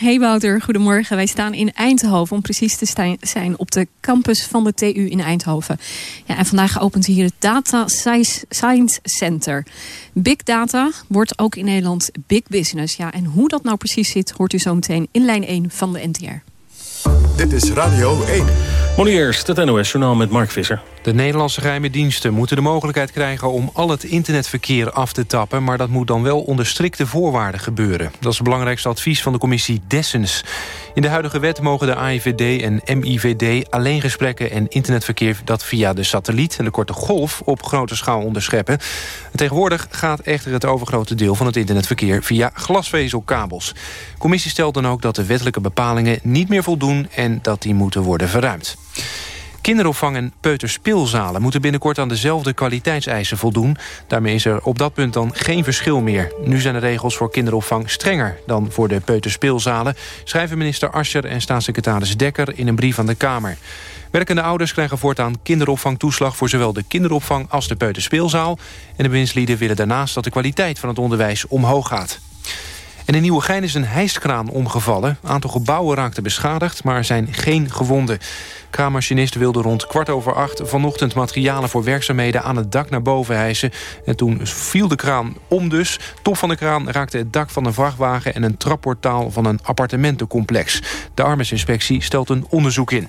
Hey Wouter, goedemorgen. Wij staan in Eindhoven om precies te zijn op de campus van de TU in Eindhoven. Ja, en vandaag opent hier het Data Science Center. Big data wordt ook in Nederland big business. Ja, en hoe dat nou precies zit, hoort u zo meteen in lijn 1 van de NTR. Dit is Radio 1. Maar nu eerst het NOS-journaal met Mark Visser. De Nederlandse geheime diensten moeten de mogelijkheid krijgen... om al het internetverkeer af te tappen... maar dat moet dan wel onder strikte voorwaarden gebeuren. Dat is het belangrijkste advies van de commissie Dessens. In de huidige wet mogen de AIVD en MIVD alleen gesprekken en internetverkeer... dat via de satelliet en de korte golf op grote schaal onderscheppen. Tegenwoordig gaat echter het overgrote deel van het internetverkeer... via glasvezelkabels. De commissie stelt dan ook dat de wettelijke bepalingen niet meer voldoen... en dat die moeten worden verruimd. Kinderopvang en peuterspeelzalen moeten binnenkort aan dezelfde kwaliteitseisen voldoen. Daarmee is er op dat punt dan geen verschil meer. Nu zijn de regels voor kinderopvang strenger dan voor de peuterspeelzalen... schrijven minister Ascher en staatssecretaris Dekker in een brief aan de Kamer. Werkende ouders krijgen voortaan kinderopvangtoeslag... voor zowel de kinderopvang als de peuterspeelzaal. En de bewindslieden willen daarnaast dat de kwaliteit van het onderwijs omhoog gaat. En in Nieuwegein is een hijskraan omgevallen. Een aantal gebouwen raakten beschadigd, maar er zijn geen gewonden. Kraanmachinisten wilden rond kwart over acht vanochtend materialen voor werkzaamheden aan het dak naar boven hijsen. En toen viel de kraan om dus. Top van de kraan raakte het dak van een vrachtwagen en een trapportaal van een appartementencomplex. De arbeidsinspectie stelt een onderzoek in.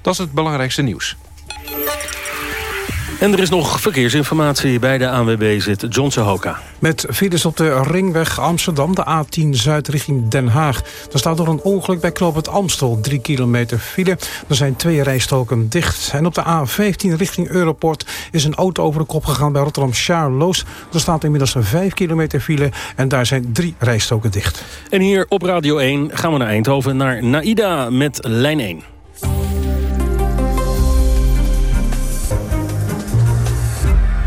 Dat is het belangrijkste nieuws. En er is nog verkeersinformatie. Bij de ANWB zit John Sohoka. Met files op de ringweg Amsterdam, de A10 Zuid richting Den Haag. Er staat door een ongeluk bij Knoop het Amstel, 3 kilometer file. Er zijn twee rijstoken dicht. En op de A15 richting Europort is een auto over de kop gegaan bij Rotterdam Charloes. Er staat inmiddels een 5 kilometer file en daar zijn drie rijstoken dicht. En hier op Radio 1 gaan we naar Eindhoven, naar Naida met lijn 1.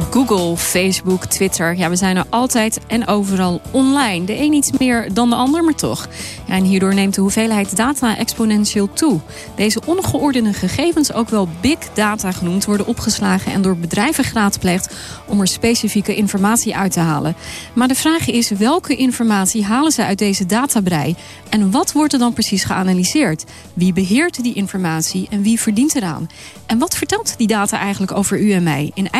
Google, Facebook, Twitter. Ja, we zijn er altijd en overal online. De een iets meer dan de ander, maar toch. Ja, en hierdoor neemt de hoeveelheid data exponentieel toe. Deze ongeordende gegevens, ook wel big data genoemd... worden opgeslagen en door bedrijven geraadpleegd... om er specifieke informatie uit te halen. Maar de vraag is, welke informatie halen ze uit deze databrei? En wat wordt er dan precies geanalyseerd? Wie beheert die informatie en wie verdient eraan? En wat vertelt die data eigenlijk over u en mij? In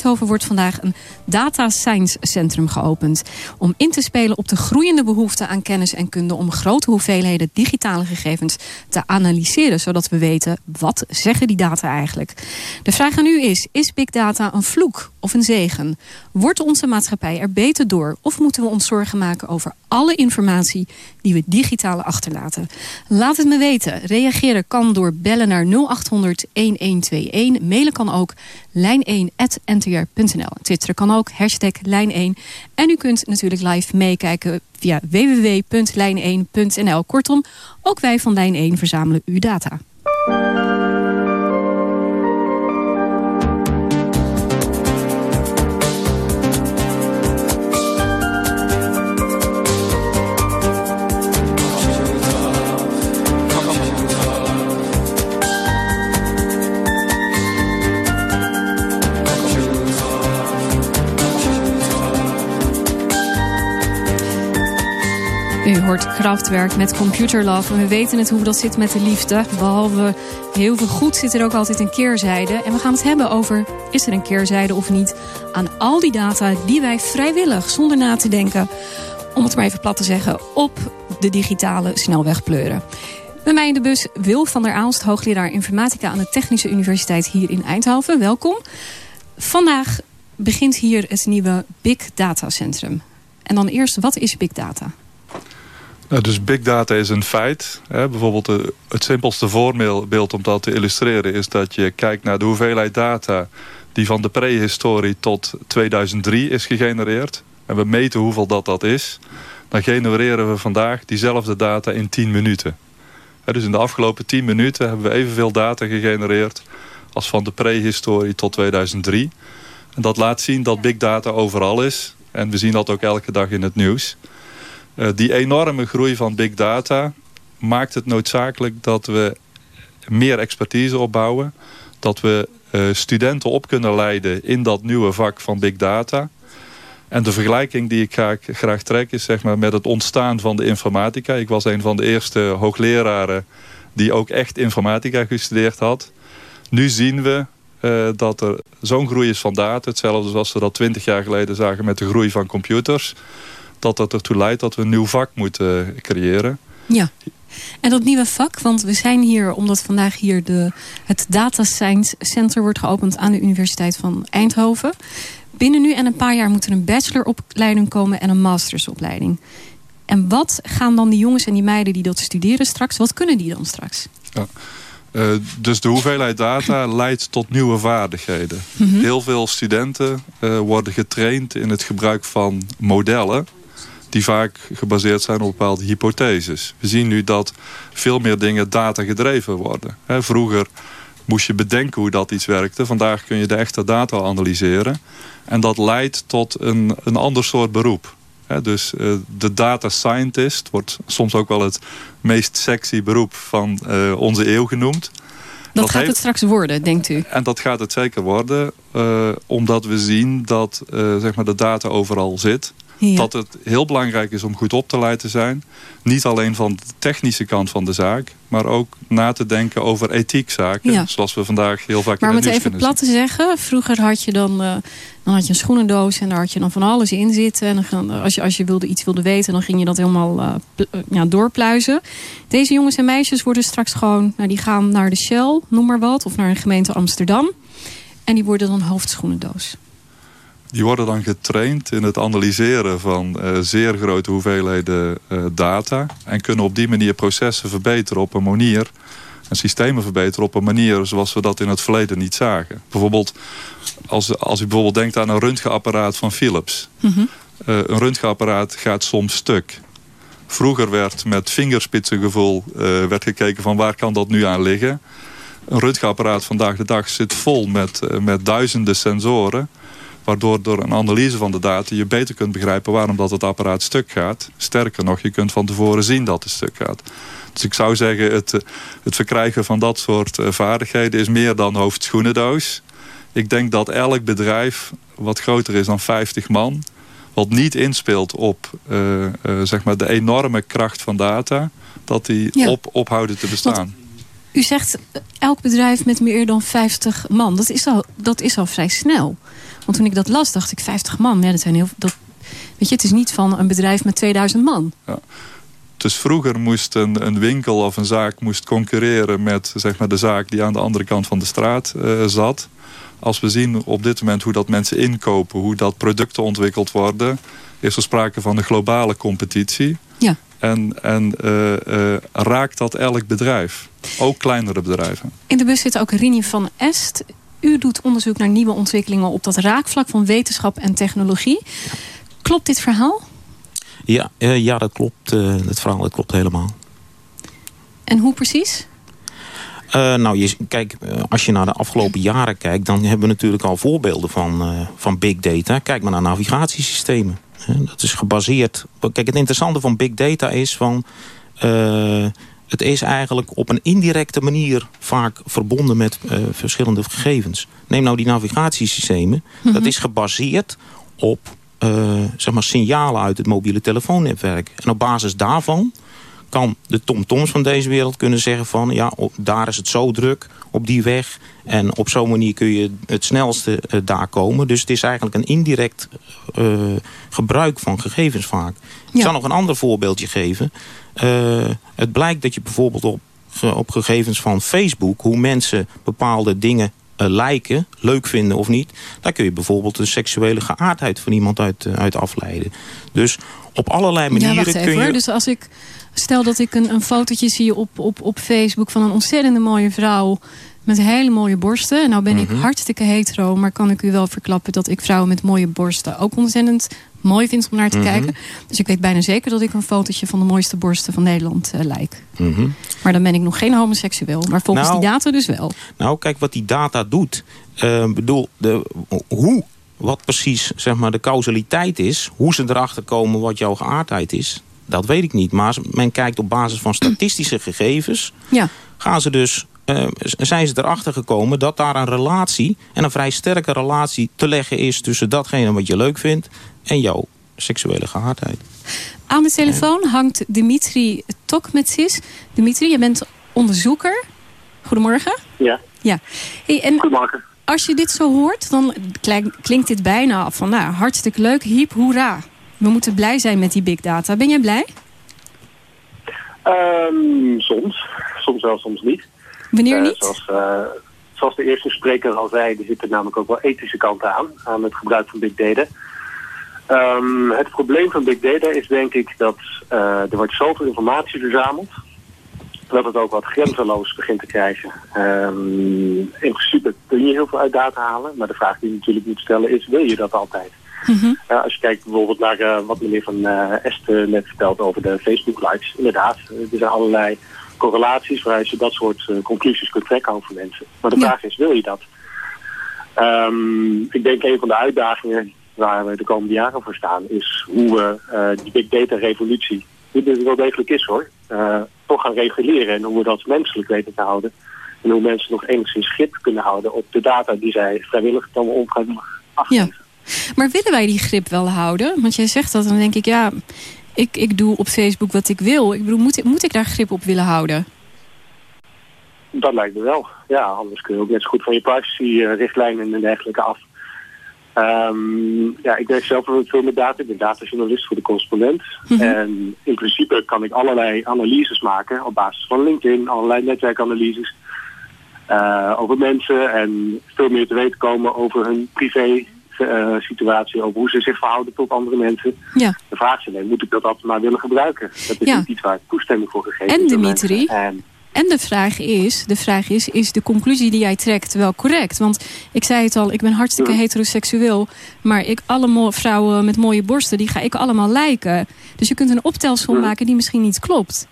Eindhoven wordt vandaag een Data Science Centrum geopend... om in te spelen op de groeiende behoefte aan kennis en kunde... om grote hoeveelheden digitale gegevens te analyseren... zodat we weten, wat zeggen die data eigenlijk? De vraag aan u is, is big data een vloek of een zegen? Wordt onze maatschappij er beter door? Of moeten we ons zorgen maken over alle informatie die we digitaal achterlaten? Laat het me weten. Reageren kan door bellen naar 0800 1121. Mailen kan ook lijn1.ntr.nl. Twitteren kan ook, hashtag lijn1. En u kunt natuurlijk live meekijken via www.lijn1.nl. Kortom, ook wij van Lijn 1 verzamelen uw data. Kraftwerk met Computer Love. En we weten het hoe dat zit met de liefde. Behalve heel veel goed zit er ook altijd een keerzijde. En we gaan het hebben over, is er een keerzijde of niet... aan al die data die wij vrijwillig, zonder na te denken... om het maar even plat te zeggen, op de digitale snelweg pleuren. Bij mij in de bus Wil van der Aalst, hoogleraar informatica aan de Technische Universiteit hier in Eindhoven. Welkom. Vandaag begint hier het nieuwe Big Data Centrum. En dan eerst, wat is Big Data? Dus big data is een feit. Hè. Bijvoorbeeld eh, het simpelste voorbeeld om dat te illustreren... is dat je kijkt naar de hoeveelheid data... die van de prehistorie tot 2003 is gegenereerd. En we meten hoeveel dat dat is. Dan genereren we vandaag diezelfde data in 10 minuten. dus in de afgelopen 10 minuten hebben we evenveel data gegenereerd... als van de prehistorie tot 2003. En dat laat zien dat big data overal is. En we zien dat ook elke dag in het nieuws... Uh, die enorme groei van big data maakt het noodzakelijk dat we meer expertise opbouwen. Dat we uh, studenten op kunnen leiden in dat nieuwe vak van big data. En de vergelijking die ik graag, trek is zeg maar, met het ontstaan van de informatica. Ik was een van de eerste hoogleraren die ook echt informatica gestudeerd had. Nu zien we uh, dat er zo'n groei is van data. Hetzelfde zoals we dat twintig jaar geleden zagen met de groei van computers dat dat ertoe leidt dat we een nieuw vak moeten creëren. Ja. En dat nieuwe vak, want we zijn hier omdat vandaag hier de, het Data Science Center wordt geopend aan de Universiteit van Eindhoven. Binnen nu en een paar jaar moet er een bacheloropleiding komen en een mastersopleiding. En wat gaan dan die jongens en die meiden die dat studeren straks, wat kunnen die dan straks? Ja. Uh, dus de hoeveelheid data leidt tot nieuwe vaardigheden. Mm -hmm. Heel veel studenten uh, worden getraind in het gebruik van modellen die vaak gebaseerd zijn op bepaalde hypotheses. We zien nu dat veel meer dingen data gedreven worden. vroeger moest je bedenken hoe dat iets werkte. Vandaag kun je de echte data analyseren. En dat leidt tot een, een ander soort beroep. dus uh, de data scientist wordt soms ook wel het meest sexy beroep van uh, onze eeuw genoemd. Dat, dat gaat heeft... het straks worden, denkt u? En dat gaat het zeker worden. Uh, omdat we zien dat zeg maar de data overal zit. Ja. Dat het heel belangrijk is om goed op te leiden te zijn. Niet alleen van de technische kant van de zaak. Maar ook na te denken over ethiekzaken. Ja. Zoals we vandaag heel vaak maar in het nieuws even plat te zeggen. Vroeger had je dan, uh, dan had je een schoenendoos. En daar had je dan van alles in zitten. En dan, als, je, als je wilde, iets wilde weten. Dan ging je dat helemaal uh, ja, doorpluizen. Deze jongens en meisjes worden straks gewoon. Nou, die gaan naar de Shell, noem maar wat. Of naar een gemeente Amsterdam. En die worden dan hoofdschoenendoos. Die worden dan getraind in het analyseren van uh, zeer grote hoeveelheden uh, data. En kunnen op die manier processen verbeteren op een manier... en systemen verbeteren op een manier zoals we dat in het verleden niet zagen. Bijvoorbeeld, als, als u bijvoorbeeld denkt aan een röntgenapparaat van Philips. Mm -hmm. uh, een röntgenapparaat gaat soms stuk. Vroeger werd met vingerspitsengevoel werd gekeken van waar kan dat nu aan liggen. Een röntgenapparaat vandaag de dag zit vol met, met duizenden sensoren Waardoor door een analyse van de data je beter kunt begrijpen waarom dat het apparaat stuk gaat. Sterker nog, je kunt van tevoren zien dat het stuk gaat. Dus ik zou zeggen, het, het verkrijgen van dat soort eh, vaardigheden is meer dan hoofdschoenendoos. Ik denk dat elk bedrijf wat groter is dan 50 man... wat niet inspeelt op uh, uh, zeg maar de enorme kracht van data... dat die ja. op, ophouden te bestaan. Want u zegt elk bedrijf met meer dan 50 man. Dat is al, dat is al vrij snel. Want toen ik dat las, dacht ik 50 man. Ja, dat zijn heel, dat, weet je, het is niet van een bedrijf met 2000 man. Ja. Dus vroeger moest een, een, winkel of een zaak moest concurreren met zeg maar, de zaak die aan de andere kant van de straat uh, zat. Als we zien op dit moment hoe dat mensen inkopen, hoe dat producten ontwikkeld worden, is er sprake van een globale competitie. Ja. En, en uh, uh, raakt dat elk bedrijf, ook kleinere bedrijven. In de bus zit ook Rini van Est. U doet onderzoek naar nieuwe ontwikkelingen op dat raakvlak van wetenschap en technologie. Klopt dit verhaal? Ja, uh, ja dat klopt. Uh, het verhaal dat klopt helemaal. En hoe precies? Uh, nou, je, kijk, als je naar de afgelopen jaren kijkt... dan hebben we natuurlijk al voorbeelden van, van big data. Kijk maar naar navigatiesystemen. Dat is gebaseerd... Kijk, het interessante van big data is van het is eigenlijk op een indirecte manier vaak verbonden met uh, verschillende gegevens. Neem nou die navigatiesystemen. Mm -hmm. Dat is gebaseerd op uh, zeg maar signalen uit het mobiele telefoonnetwerk. En op basis daarvan kan de tomtoms van deze wereld kunnen zeggen van... ja, op, daar is het zo druk op die weg... en op zo'n manier kun je het snelste uh, daar komen. Dus het is eigenlijk een indirect uh, gebruik van gegevens vaak. Ja. Ik zal nog een ander voorbeeldje geven. Uh, het blijkt dat je bijvoorbeeld op op gegevens van Facebook... hoe mensen bepaalde dingen eh, lijken, leuk vinden of niet... daar kun je bijvoorbeeld de seksuele geaardheid van iemand uit, eh, uit afleiden. Dus op allerlei manieren ja, wacht even kun je... hoor. Dus als ik, stel dat ik een, een fotootje zie op, op, op Facebook van een ontzettende mooie vrouw met hele mooie borsten. En nou ben Mhm. ik hartstikke hetero, maar kan ik u wel verklappen dat ik vrouwen met mooie borsten ook ontzettend mooi vind om naar te Mhm. kijken. Dus ik weet bijna zeker dat ik een fotootje van de mooiste borsten van Nederland eh, lijk. Mhm. Maar dan ben ik nog geen homoseksueel. Maar volgens Nou, die data dus wel. Nou, kijk wat die data doet. Ik bedoel, de, hoe, wat precies zeg maar, de causaliteit is... hoe ze erachter komen wat jouw geaardheid is... dat weet ik niet. Maar als men kijkt op basis van statistische gegevens... Ja. gaan ze dus, eh, zijn ze erachter gekomen dat daar een relatie... en een vrij sterke relatie te leggen is... tussen datgene wat je leuk vindt en jouw seksuele geaardheid. Aan de telefoon hangt Dimitri Tokmetsis. Dimitri, je bent onderzoeker. Goedemorgen. Ja. Ja. Hey, en Als je dit zo hoort, dan klink- klinkt dit bijna af van nou, hartstikke leuk, hiep, hoera. We moeten blij zijn met die big data. Ben jij blij? Ehm, soms. Soms wel, soms niet. Wanneer Eh, niet? Zoals, eh, zoals de eerste spreker al zei, er zitten namelijk ook wel ethische kanten aan, aan het gebruik van big data. Ehm, het probleem van big data is denk ik dat eh, er wordt zoveel informatie verzameld, dat het ook wat grenzeloos begint te krijgen. Ehm, in principe kun je heel veel uit data halen, maar de vraag die je natuurlijk moet stellen is, wil je dat altijd? Ja, als je kijkt bijvoorbeeld naar eh, wat meneer Van eh Est net vertelt over de Facebook-likes. Inderdaad, eh, er zijn allerlei correlaties waaruit je dat soort conclusies kunt trekken over mensen. Maar de vraag is, wil je dat? Ehm, ik denk een van de uitdagingen waar we de komende jaren voor staan... is hoe we eh, die big data revolutie, die er wel degelijk is hoor... eh, toch gaan reguleren en hoe we dat menselijk weten te houden. En hoe mensen nog enigszins grip kunnen houden op de data die zij vrijwillig dan onvrijwillig Ja. Maar willen wij die grip wel houden? Want jij zegt dat, dan denk ik, ja, ik, ik doe op Facebook wat ik wil. Ik bedoel, moet, ik- moet ik daar grip op willen houden? Dat lijkt me wel. Ja, anders kun je ook net zo goed van je privacy-richtlijnen en dergelijke af. Ehm, ja, ik werk zelf veel met data. Ik ben datajournalist voor de correspondent. En in principe kan ik allerlei analyses maken op basis van LinkedIn, allerlei netwerkanalyses. eh, over mensen en veel meer te weten komen over hun privé eh, situatie, over hoe ze zich verhouden tot andere mensen. Ja. De vraag is alleen, moet ik dat altijd maar willen gebruiken? Dat is Ja. niet iets waar ik toestemming voor gegeven En Dimitri? En En de vraag is, de vraag is, is de conclusie die jij trekt wel correct? Want ik zei het al, ik ben hartstikke heteroseksueel. Maar ik, alle vrouwen met mooie borsten, die ga ik allemaal lijken. Dus je kunt een optelsom maken die misschien niet klopt.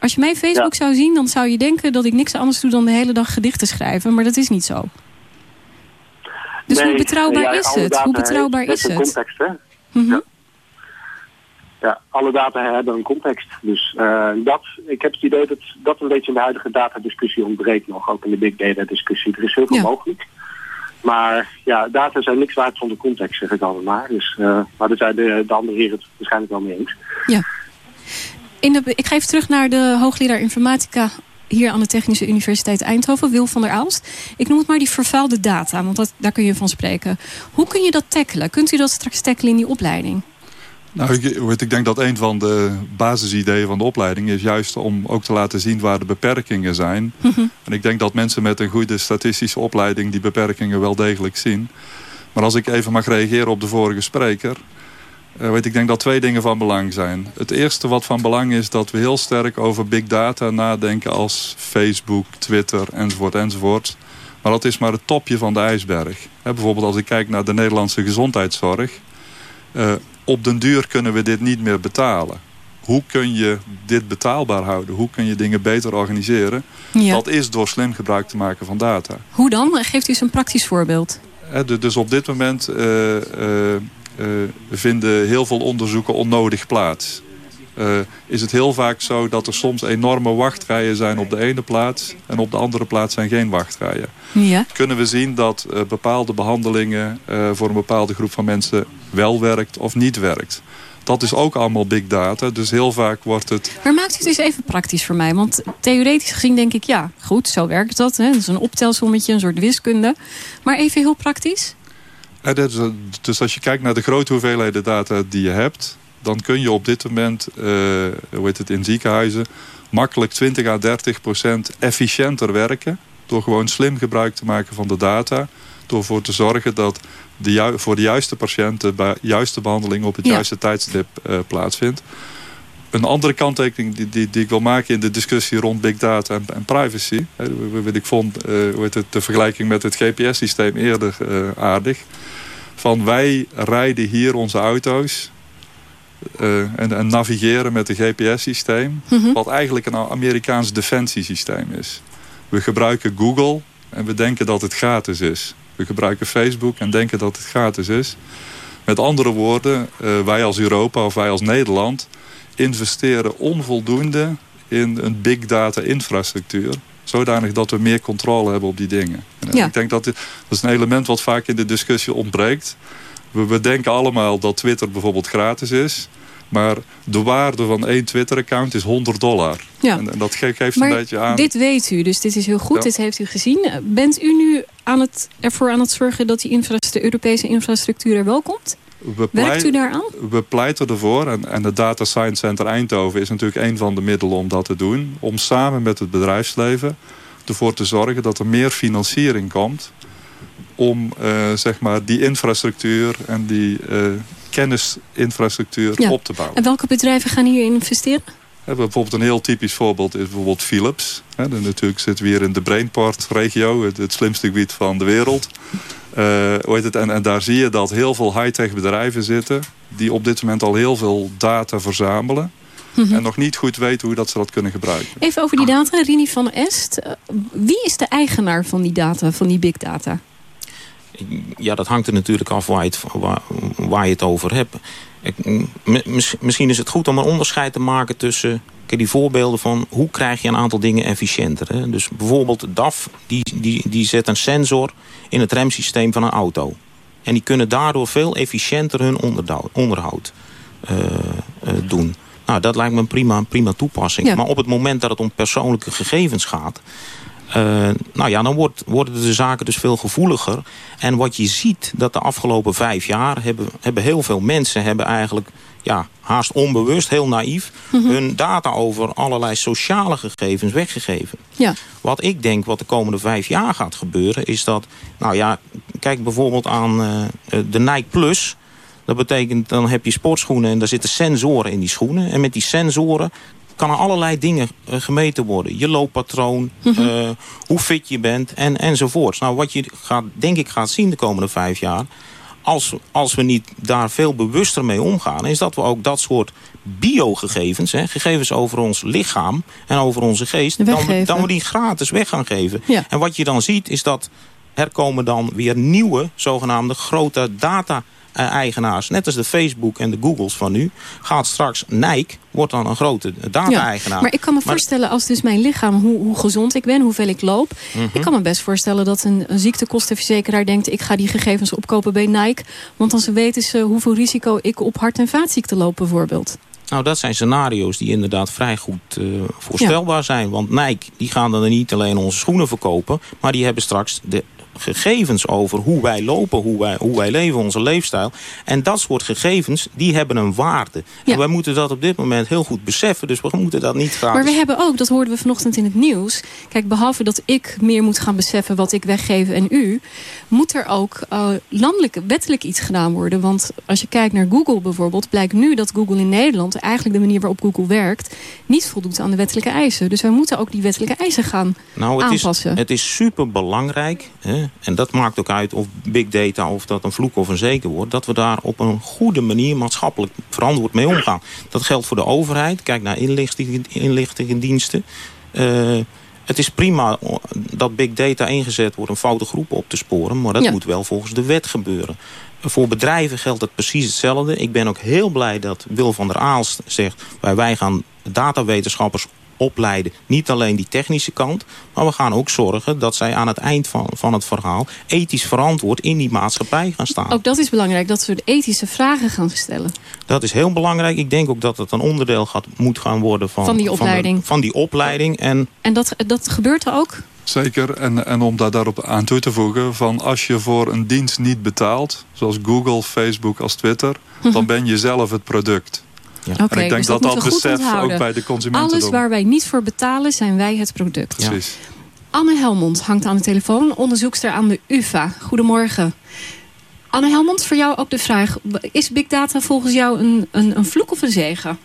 Als je mijn Facebook zou zien, dan zou je denken dat ik niks anders doe dan de hele dag gedichten schrijven. Maar dat is niet zo. Dus Nee, hoe betrouwbaar ja, is het? Hoe betrouwbaar heeft is het? context, hè? Mhm. ja. Ja, alle data hebben een context. Dus eh, dat, ik heb het idee dat dat een beetje in de huidige datadiscussie ontbreekt nog. Ook in de big data discussie. Er is heel veel mogelijk. Maar ja, data zijn niks waard zonder context, zeg ik altijd maar. Dus, eh, maar daar zijn de, de andere heren het waarschijnlijk wel mee eens. Ja. In de, ik ga even terug naar de hoogleraar informatica hier aan de Technische Universiteit Eindhoven, Wil van der Aalst. Ik noem het maar die vervuilde data, want dat, daar kun je van spreken. Hoe kun je dat tackelen? Kunt u dat straks tackelen in die opleiding? Nou, ik, ik denk dat een van de basisideeën van de opleiding is juist om ook te laten zien waar de beperkingen zijn. En ik denk dat mensen met een goede statistische opleiding die beperkingen wel degelijk zien. Maar als ik even mag reageren op de vorige spreker. eh, weet, ik denk dat twee dingen van belang zijn. Het eerste wat van belang is dat we heel sterk over big data nadenken als Facebook, Twitter enzovoort enzovoort. Maar dat is maar het topje van de ijsberg. Bijvoorbeeld als ik kijk naar de Nederlandse gezondheidszorg. Eh, op den duur kunnen we dit niet meer betalen. Hoe kun je dit betaalbaar houden? Hoe kun je dingen beter organiseren? Ja. Dat is door slim gebruik te maken van data. Hoe dan? Geeft u eens een praktisch voorbeeld. Dus op dit moment eh, eh, eh, vinden heel veel onderzoeken onnodig plaats. Eh, is het heel vaak zo dat er soms enorme wachtrijen zijn op de ene plaats... en op de andere plaats zijn geen wachtrijen. Ja. Kunnen we zien dat eh, bepaalde behandelingen eh, voor een bepaalde groep van mensen wel werkt of niet werkt. Dat is ook allemaal big data, dus heel vaak wordt het... Maar maakt u het eens even praktisch voor mij. Want theoretisch gezien denk ik, ja, goed, zo werkt dat. Hè? Dat is een optelsommetje, een soort wiskunde. Maar even heel praktisch. Eh, Dus als je kijkt naar de grote hoeveelheden data die je hebt... dan kun je op dit moment uh, hoe heet het, in ziekenhuizen makkelijk 20 à 30 procent efficiënter werken. Door gewoon slim gebruik te maken van de data. Door ervoor te zorgen dat de voor de juiste patiënten de juiste behandeling op het juiste tijdstip uh, plaatsvindt. Een andere kanttekening die, die, die, ik wil maken in de discussie rond big data en, en privacy. Hè, ik vond uh, hoe heet het, de vergelijking met het GPS-systeem eerder aardig. Van wij rijden hier onze auto's uh, en, en, navigeren met een GPS-systeem. Mhm. Wat eigenlijk een Amerikaans defensiesysteem is. We gebruiken Google en we denken dat het gratis is. We gebruiken Facebook en denken dat het gratis is. Met andere woorden, uh, wij als Europa of wij als Nederland investeren onvoldoende in een big data infrastructuur. Zodanig dat we meer controle hebben op die dingen. En Ja. Ik denk dat dit, dat is een element wat vaak in de discussie ontbreekt. We, we denken allemaal dat Twitter bijvoorbeeld gratis is. Maar de waarde van één Twitter-account is 100 dollar. Ja. En, en dat ge- geeft Maar een beetje aan... dit weet u, dus dit is heel goed. Ja. Dit heeft u gezien. Bent u nu aan het, ervoor aan het zorgen dat die infrastructuur, Europese infrastructuur er wel komt? we Werkt u daaraan? We pleiten ervoor. En, en het Data Science Center Eindhoven is natuurlijk een van de middelen om dat te doen. Om samen met het bedrijfsleven ervoor te zorgen dat er meer financiering komt. Om eh, zeg maar die infrastructuur en die eh, kennisinfrastructuur Ja. op te bouwen. En welke bedrijven gaan hier investeren? We hebben bijvoorbeeld een heel typisch voorbeeld is bijvoorbeeld Philips. Dan natuurlijk zitten we hier in de Brainport-regio, het, het slimste gebied van de wereld. Hoe heet het? En, en daar zie je dat heel veel high-tech bedrijven zitten... die op dit moment al heel veel data verzamelen... Mhm. en nog niet goed weten hoe dat ze dat kunnen gebruiken. Even over die data, Rini van Est. Wie is de eigenaar van die data, van die big data? Ja, dat hangt er natuurlijk af waar je het, waar, waar je het over hebt. Ik, misschien is het goed om een onderscheid te maken tussen die voorbeelden van hoe krijg je een aantal dingen efficiënter. Hè? Dus bijvoorbeeld DAF, die, die, die zet een sensor in het remsysteem van een auto. En die kunnen daardoor veel efficiënter hun onderhoud eh, eh, doen. Nou, dat lijkt me een prima, prima toepassing. Ja. Maar op het moment dat het om persoonlijke gegevens gaat... eh, nou ja, dan wordt, worden de zaken dus veel gevoeliger. En wat je ziet, dat de afgelopen vijf jaar... hebben, hebben heel veel mensen hebben eigenlijk ja, haast onbewust, heel naïef... Mhm. hun data over allerlei sociale gegevens weggegeven. Ja. Wat ik denk wat de komende vijf jaar gaat gebeuren... is dat, nou ja, kijk bijvoorbeeld aan eh, de Nike Plus... Dat betekent, dan heb je sportschoenen en daar zitten sensoren in die schoenen. En met die sensoren kan er allerlei dingen eh, gemeten worden. Je looppatroon, eh, hoe fit je bent en, enzovoorts. Nou, wat je gaat, denk ik gaat zien de komende vijf jaar... Als, als we niet daar veel bewuster mee omgaan... is dat we ook dat soort biogegevens... Hè, gegevens over ons lichaam en over onze geest... dan, dan we die gratis weg gaan geven. Ja. En wat je dan ziet is dat er komen dan weer nieuwe... zogenaamde grote data-eigenaars. Net als de Facebook en de Googles van nu... gaat straks Nike, wordt dan een grote data-eigenaar. Maar ik kan me Maar- voorstellen als dus mijn lichaam, hoe, hoe gezond ik ben, hoeveel ik loop. Ik kan me best voorstellen dat een, een ziektekostenverzekeraar denkt... ik ga die gegevens opkopen bij Nike. Want dan weten ze hoeveel risico ik op hart- en vaatziekten loop bijvoorbeeld. Nou, dat zijn scenario's die inderdaad vrij goed eh, voorstelbaar zijn. Want Nike, die gaan dan niet alleen onze schoenen verkopen... maar die hebben straks de gegevens over hoe wij lopen, hoe wij, hoe wij leven, onze leefstijl. En dat soort gegevens, die hebben een waarde. En wij moeten dat op dit moment heel goed beseffen. Dus we moeten dat niet gratis... Maar we hebben ook, dat hoorden we vanochtend in het nieuws... kijk, behalve dat ik meer moet gaan beseffen wat ik weggeef en u... moet er ook eh, landelijk, wettelijk iets gedaan worden. Want als je kijkt naar Google bijvoorbeeld... blijkt nu dat Google in Nederland, eigenlijk de manier waarop Google werkt... niet voldoet aan de wettelijke eisen. Dus wij moeten ook die wettelijke eisen gaan Nou, het aanpassen. is, het is super En dat maakt ook uit of big data, of dat een vloek of een zeker wordt. Dat we daar op een goede manier maatschappelijk verantwoord mee omgaan. Dat geldt voor de overheid. Kijk naar inlichting, inlichtingendiensten. Eh, het is prima dat big data ingezet wordt om foute groepen op te sporen. Maar dat Ja. moet wel volgens de wet gebeuren. Voor bedrijven geldt het precies hetzelfde. Ik ben ook heel blij dat Wil van der Aalst zegt... wij, wij gaan datawetenschappers opleiden. Niet alleen die technische kant, maar we gaan ook zorgen dat zij aan het eind van, van het verhaal ethisch verantwoord in die maatschappij gaan staan. Ook dat is belangrijk, dat we de ethische vragen gaan stellen. Dat is heel belangrijk. Ik denk ook dat het een onderdeel gaat, moet gaan worden van, Van die opleiding. Van, die opleiding. En En dat, dat gebeurt er ook? Zeker, en, en om daar daarop aan toe te voegen... van als je voor een dienst niet betaalt, zoals Google, Facebook als Twitter... Mhm. dan ben je zelf het product. Oké, en ik denk dus dat dat, dat, moeten we goed besef ook bij de consumenten Alles waar wij niet voor betalen, zijn wij het product. Precies. Anne Helmond hangt aan de telefoon, onderzoekster aan de UvA. Goedemorgen. Anne Helmond, voor jou ook de vraag. Is big data volgens jou een, een, een vloek of een zegen?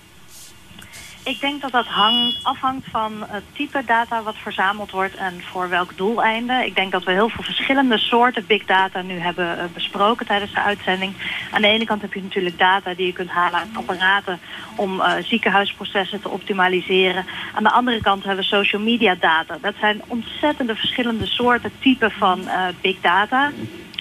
Ik denk dat dat hang, afhangt van het type data wat verzameld wordt en voor welk doeleinde. Ik denk dat we heel veel verschillende soorten big data nu hebben eh, besproken tijdens de uitzending. Aan de ene kant heb je natuurlijk data die je kunt halen uit apparaten om eh, ziekenhuisprocessen te optimaliseren. Aan de andere kant hebben we social media data. Dat zijn ontzettende verschillende soorten typen van eh, big data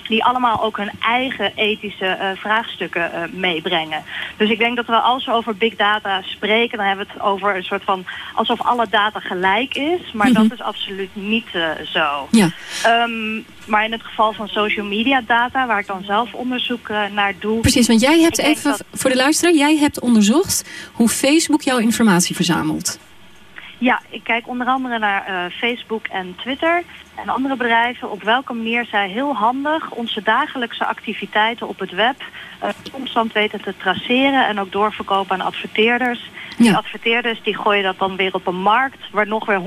die allemaal ook hun eigen ethische eh, vraagstukken eh, meebrengen. Dus ik denk dat we als we over big data spreken, dan hebben we het over een soort van alsof alle data gelijk is, maar Mhm. dat is absoluut niet eh, zo. Ja. Ehm, maar in het geval van social media data, waar ik dan zelf onderzoek naar doe. Precies, want jij hebt even, dat- voor de luisteraar, jij hebt onderzocht hoe Facebook jouw informatie verzamelt. Ja, ik kijk onder andere naar Facebook en Twitter en andere bedrijven op welke manier zij heel handig onze dagelijkse activiteiten op het web eh, constant weten te traceren en ook doorverkopen aan adverteerders. Die adverteerders die gooien dat dan weer op een markt waar nog weer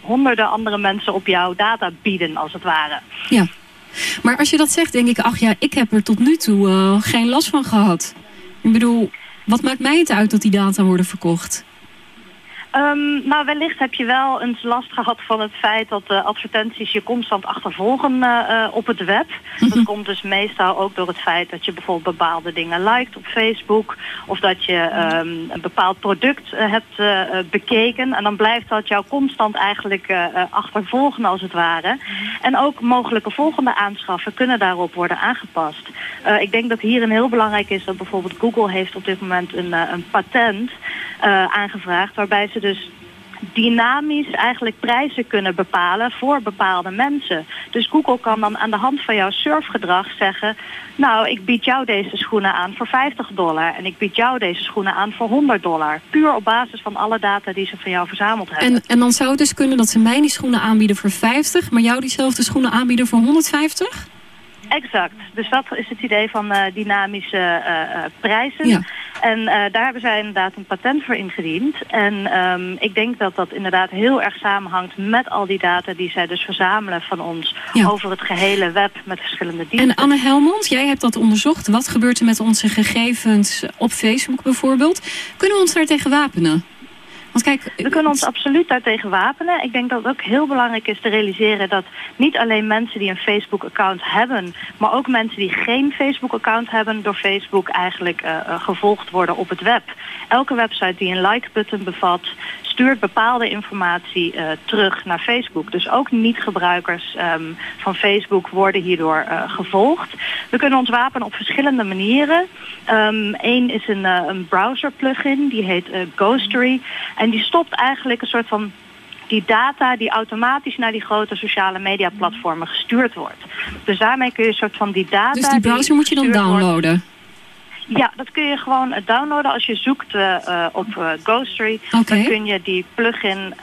honderden andere mensen op jouw data bieden als het ware. Ja. Maar als je dat zegt, denk ik, ach ja, ik heb er tot nu toe eh, geen last van gehad. Ik bedoel, wat maakt mij het uit dat die data worden verkocht? Ehm, nou, wellicht heb je wel eens last gehad van het feit dat de advertenties je constant achtervolgen eh, eh, op het web. Dat komt dus meestal ook door het feit dat je bijvoorbeeld bepaalde dingen liked op Facebook. Of dat je ehm, een bepaald product eh, hebt bekeken. En dan blijft dat jou constant eigenlijk achtervolgen als het ware. En ook mogelijke volgende aanschaffen kunnen daarop worden aangepast. Ik denk dat hierin heel belangrijk is dat bijvoorbeeld Google heeft op dit moment een, een patent aangevraagd waarbij ze dus dynamisch eigenlijk prijzen kunnen bepalen voor bepaalde mensen. Dus Google kan dan aan de hand van jouw surfgedrag zeggen... nou, ik bied jou deze schoenen aan voor 50 dollar... en ik bied jou deze schoenen aan voor 100 dollar. Puur op basis van alle data die ze van jou verzameld hebben. En, en dan zou het dus kunnen dat ze mij die schoenen aanbieden voor 50, maar jou diezelfde schoenen aanbieden voor 150? Exact. Dus dat is het idee van eh, dynamische eh, eh, prijzen. Ja. En daar hebben zij inderdaad een patent voor ingediend. En ehm, ik denk dat dat inderdaad heel erg samenhangt met al die data die zij dus verzamelen van ons Ja. over het gehele web met verschillende diensten. En Anne Helmond, jij hebt dat onderzocht. Wat gebeurt er met onze gegevens op Facebook bijvoorbeeld? Kunnen we ons daar tegen wapenen? Want kijk, We kunnen ons absoluut daartegen wapenen. Ik denk dat het ook heel belangrijk is te realiseren dat niet alleen mensen die een Facebook-account hebben, maar ook mensen die geen Facebook-account hebben, door Facebook eigenlijk eh, eh, gevolgd worden op het web. Elke website die een like-button bevat, stuurt bepaalde informatie eh, terug naar Facebook. Dus ook niet-gebruikers ehm, van Facebook worden hierdoor eh, gevolgd. We kunnen ons wapenen op verschillende manieren. Eén is een, eh, een browser-plugin, die heet Ghostery. En die stopt eigenlijk een soort van die data die automatisch naar die grote sociale media platformen gestuurd wordt. Dus daarmee kun je een soort van die data... dus die browser moet je dan wordt- downloaden? Ja, dat kun je gewoon eh, downloaden. Als je zoekt eh, eh, op Oké. dan kun je die plugin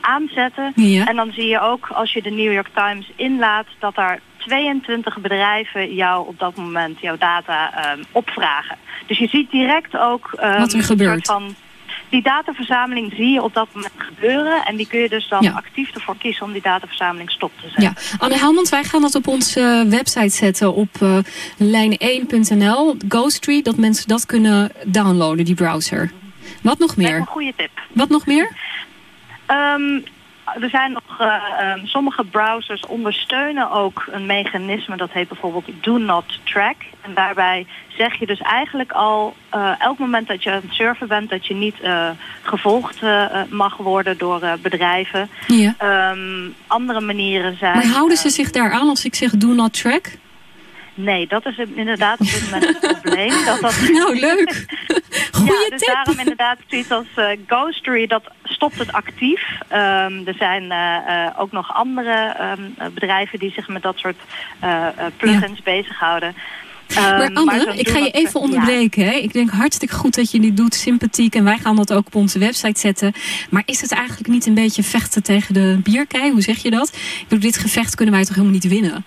aanzetten. Ja. En dan zie je ook, als je de New York Times inlaat, dat daar 22 bedrijven jou op dat moment jouw data eh, opvragen. Dus je ziet direct ook eh, Wat er gebeurt. van die dataverzameling zie je op dat moment gebeuren. En die kun je dus dan Ja. actief ervoor kiezen om die dataverzameling stop te zetten. Ja, Anne Helmond, wij gaan dat op onze eh, website zetten op eh, lijn1.nl, Ghostery, dat mensen dat kunnen downloaden, die browser. Wat nog meer? Een goede tip. Wat nog meer? Ehm, er zijn nog, eh, ehm, sommige browsers ondersteunen ook een mechanisme dat heet bijvoorbeeld Do Not Track. En daarbij zeg je dus eigenlijk al, eh, elk moment dat je aan het surfen bent, dat je niet eh, gevolgd mag worden door bedrijven. Ja. Ehm, andere manieren zijn... Maar houden ze zich daar aan als ik zeg do not track? Nee, dat is inderdaad op dit moment het probleem. Dat dat... Nou, leuk. ja, dus daarom inderdaad zoiets als eh, Ghostery, dat stopt het actief. Ehm, er zijn eh, eh, ook nog andere ehm, eh, bedrijven die zich met dat soort plugins bezighouden. Ehm, Maar Anne, zo'n ik ga je even onderbreken. Hè? Ik denk hartstikke goed dat je dit doet, sympathiek. En wij gaan dat ook op onze website zetten. Maar is het eigenlijk niet een beetje vechten tegen de bierkei? Hoe zeg je dat? Ik bedoel, dit gevecht kunnen wij toch helemaal niet winnen?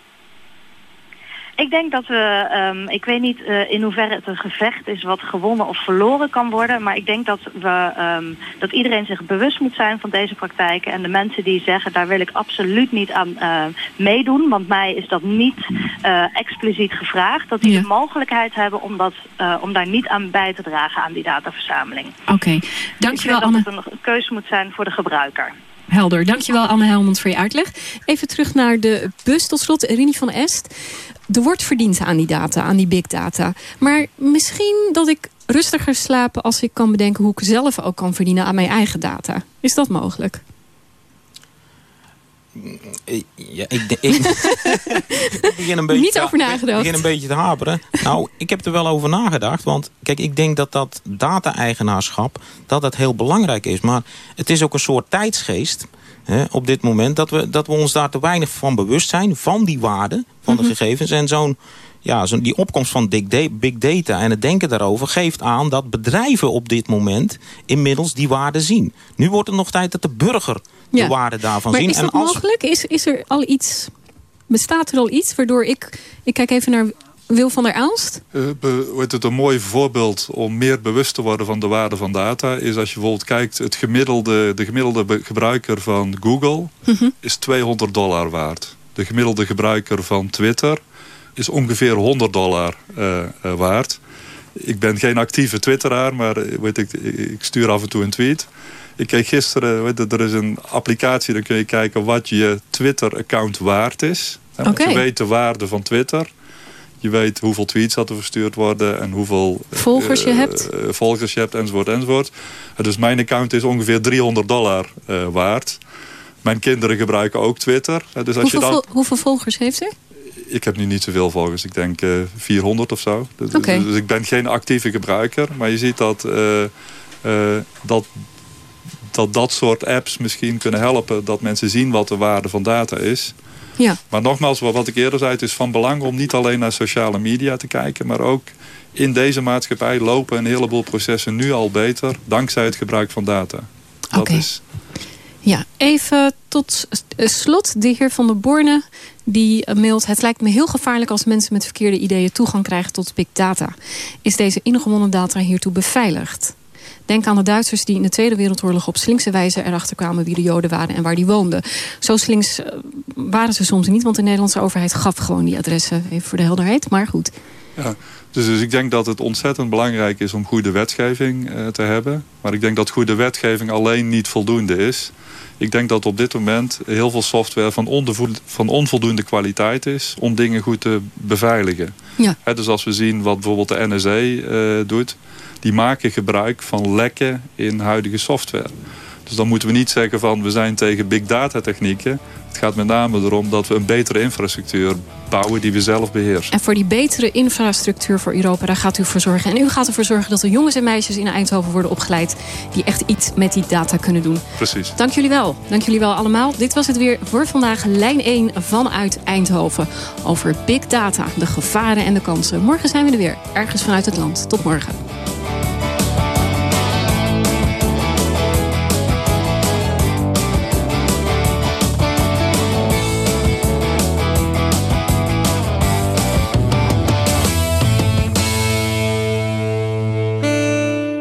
Ik denk dat we, ehm, ik weet niet uh, in hoeverre het een gevecht is wat gewonnen of verloren kan worden. Maar ik denk dat, we, um, dat iedereen zich bewust moet zijn van deze praktijken. En de mensen die zeggen, daar wil ik absoluut niet aan uh, meedoen. Want mij is dat niet uh, expliciet gevraagd. Dat die ja. de mogelijkheid hebben om, dat, om daar niet aan bij te dragen aan die dataverzameling. Oké, okay. dankjewel Anne. Ik vind dat het een keuze moet zijn voor de gebruiker. Helder. Dankjewel Anne Helmond voor je uitleg. Even terug naar de bus tot slot. Rini van Est. Er wordt verdiend aan die data, aan die big data. Maar misschien dat ik rustiger slaap als ik kan bedenken... hoe ik zelf ook kan verdienen aan mijn eigen data. Is dat mogelijk? Ja, ik, ik, ik begin een beetje, Niet over nagedacht. Ik begin een beetje te haperen. Nou, ik heb er wel over nagedacht. Want kijk, ik denk dat dat data-eigenaarschap... dat dat heel belangrijk is. Maar het is ook een soort tijdsgeest... Hè, op dit moment, dat we, dat we ons daar te weinig van bewust zijn... van die waarde van de mm -hmm. gegevens. En zo'n ja, zo die opkomst van big data en het denken daarover... geeft aan dat bedrijven op dit moment inmiddels die waarde zien. Nu wordt het nog tijd dat de burger de waarde daarvan maar zien. is dat en als... mogelijk? Is, is er al iets... Bestaat er al iets waardoor ik... Ik kijk even naar Wil van der Aalst. Uh, het een mooi voorbeeld om meer bewust te worden van de waarde van data... is als je bijvoorbeeld kijkt, het gemiddelde, de gemiddelde gebruiker van Google... -hmm. is 200 dollar waard. De gemiddelde gebruiker van Twitter is ongeveer 100 dollar uh, uh, waard. Ik ben geen actieve twitteraar, maar weet ik, ik stuur af en toe een tweet. Ik kreeg gisteren, weet je, er is een applicatie, dan kun je kijken wat je Twitter-account waard is. Okay. Je weet de waarde van Twitter. Je weet hoeveel tweets dat er verstuurd worden en hoeveel volgers je uh, hebt. volgers je hebt, enzovoort, enzovoort. Dus mijn account is ongeveer 300 dollar waard. Mijn kinderen gebruiken ook Twitter. Dus als hoeveel, je dan... hoeveel volgers heeft u? Ik heb nu niet zoveel volgers. Ik denk uh, 400 of zo. Dus, okay. dus, ik ben geen actieve gebruiker. Maar je ziet dat, uh, uh, dat, dat dat soort apps misschien kunnen helpen... dat mensen zien wat de waarde van data is. Ja. Maar nogmaals, wat ik eerder zei... het is van belang om niet alleen naar sociale media te kijken... maar ook in deze maatschappij lopen een heleboel processen nu al beter... dankzij het gebruik van data. Dat okay. is... Ja, even tot slot. De heer Van der Borne die mailt... het lijkt me heel gevaarlijk als mensen met verkeerde ideeën toegang krijgen tot big data. Is deze ingewonnen data hiertoe beveiligd? Denk aan de Duitsers die in de Tweede Wereldoorlog op slinkse wijze erachter kwamen wie de Joden waren en waar die woonden. Zo slinks waren ze soms niet, want de Nederlandse overheid gaf gewoon die adressen, even voor de helderheid. Maar goed. Ja, dus, dus ik denk dat het ontzettend belangrijk is om goede wetgeving uh, te hebben. Maar ik denk dat goede wetgeving alleen niet voldoende is. Ik denk dat op dit moment heel veel software van, van onvoldoende kwaliteit is... om dingen goed te beveiligen. Ja. He, dus als we zien wat bijvoorbeeld de NSA uh, doet... die maken gebruik van lekken in huidige software. Dus dan moeten we niet zeggen van we zijn tegen big data technieken. Het gaat met name erom dat we een betere infrastructuur bouwen die we zelf beheersen. En voor die betere infrastructuur voor Europa, daar gaat u voor zorgen. En u gaat ervoor zorgen dat er jongens en meisjes in Eindhoven worden opgeleid... die echt iets met die data kunnen doen. Precies. Dank jullie wel. Dank jullie wel allemaal. Dit was het weer voor vandaag, lijn 1 vanuit Eindhoven. Over big data, de gevaren en de kansen. Morgen zijn we er weer, ergens vanuit het land. Tot morgen.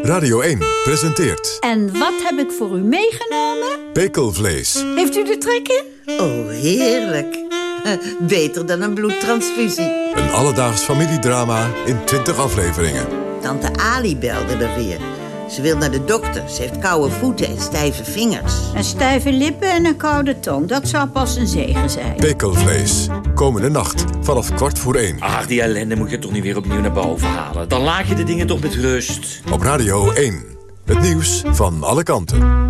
Radio 1 presenteert... En wat heb ik voor u meegenomen? Pekelvlees. Heeft u er trek in? Oh, heerlijk. Beter dan een bloedtransfusie. Een alledaags familiedrama in 20 afleveringen. Tante Ali belde er weer. Ze wil naar de dokter. Ze heeft koude voeten en stijve vingers. En stijve lippen en een koude tong. Dat zou pas een zegen zijn. Pekelvlees. Komende nacht vanaf kwart voor één. Ach, die ellende moet je toch niet weer opnieuw naar boven halen. Dan laat je de dingen toch met rust. Op Radio 1. Het nieuws van alle kanten.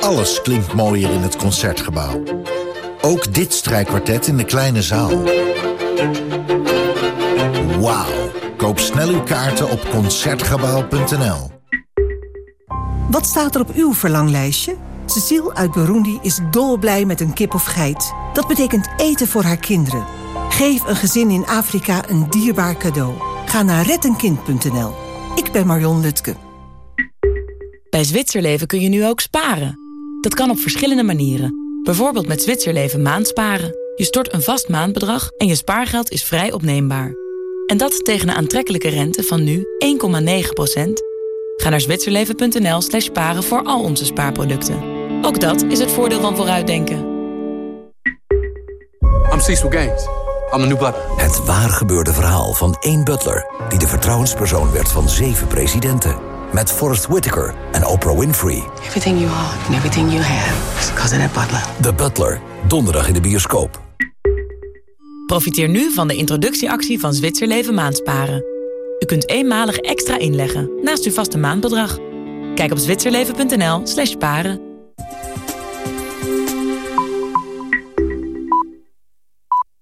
Alles klinkt mooier in het Concertgebouw. Ook dit strijkkwartet in de kleine zaal. Wauw. Koop snel uw kaarten op Concertgebouw.nl. Wat staat er op uw verlanglijstje? Cecile uit Burundi is dolblij met een kip of geit. Dat betekent eten voor haar kinderen. Geef een gezin in Afrika een dierbaar cadeau. Ga naar rettenkind.nl. Ik ben Marion Lutke. Bij Zwitserleven kun je nu ook sparen. Dat kan op verschillende manieren. Bijvoorbeeld met Zwitserleven maandsparen. Je stort een vast maandbedrag en je spaargeld is vrij opneembaar. En dat tegen een aantrekkelijke rente van nu 1,9%. Ga naar zwitserleven.nl slash sparen voor al onze spaarproducten. Ook dat is het voordeel van vooruitdenken. I'm Cecil Gaines. I'm the new butler. Het waar gebeurde verhaal van één butler... die de vertrouwenspersoon werd van zeven presidenten. Met Forrest Whitaker en Oprah Winfrey. Everything you are and everything you have is that butler. The Butler. Donderdag in de bioscoop. Profiteer nu van de introductieactie van Zwitserleven Maandsparen. U kunt eenmalig extra inleggen naast uw vaste maandbedrag. Kijk op zwitserleven.nl slash sparen.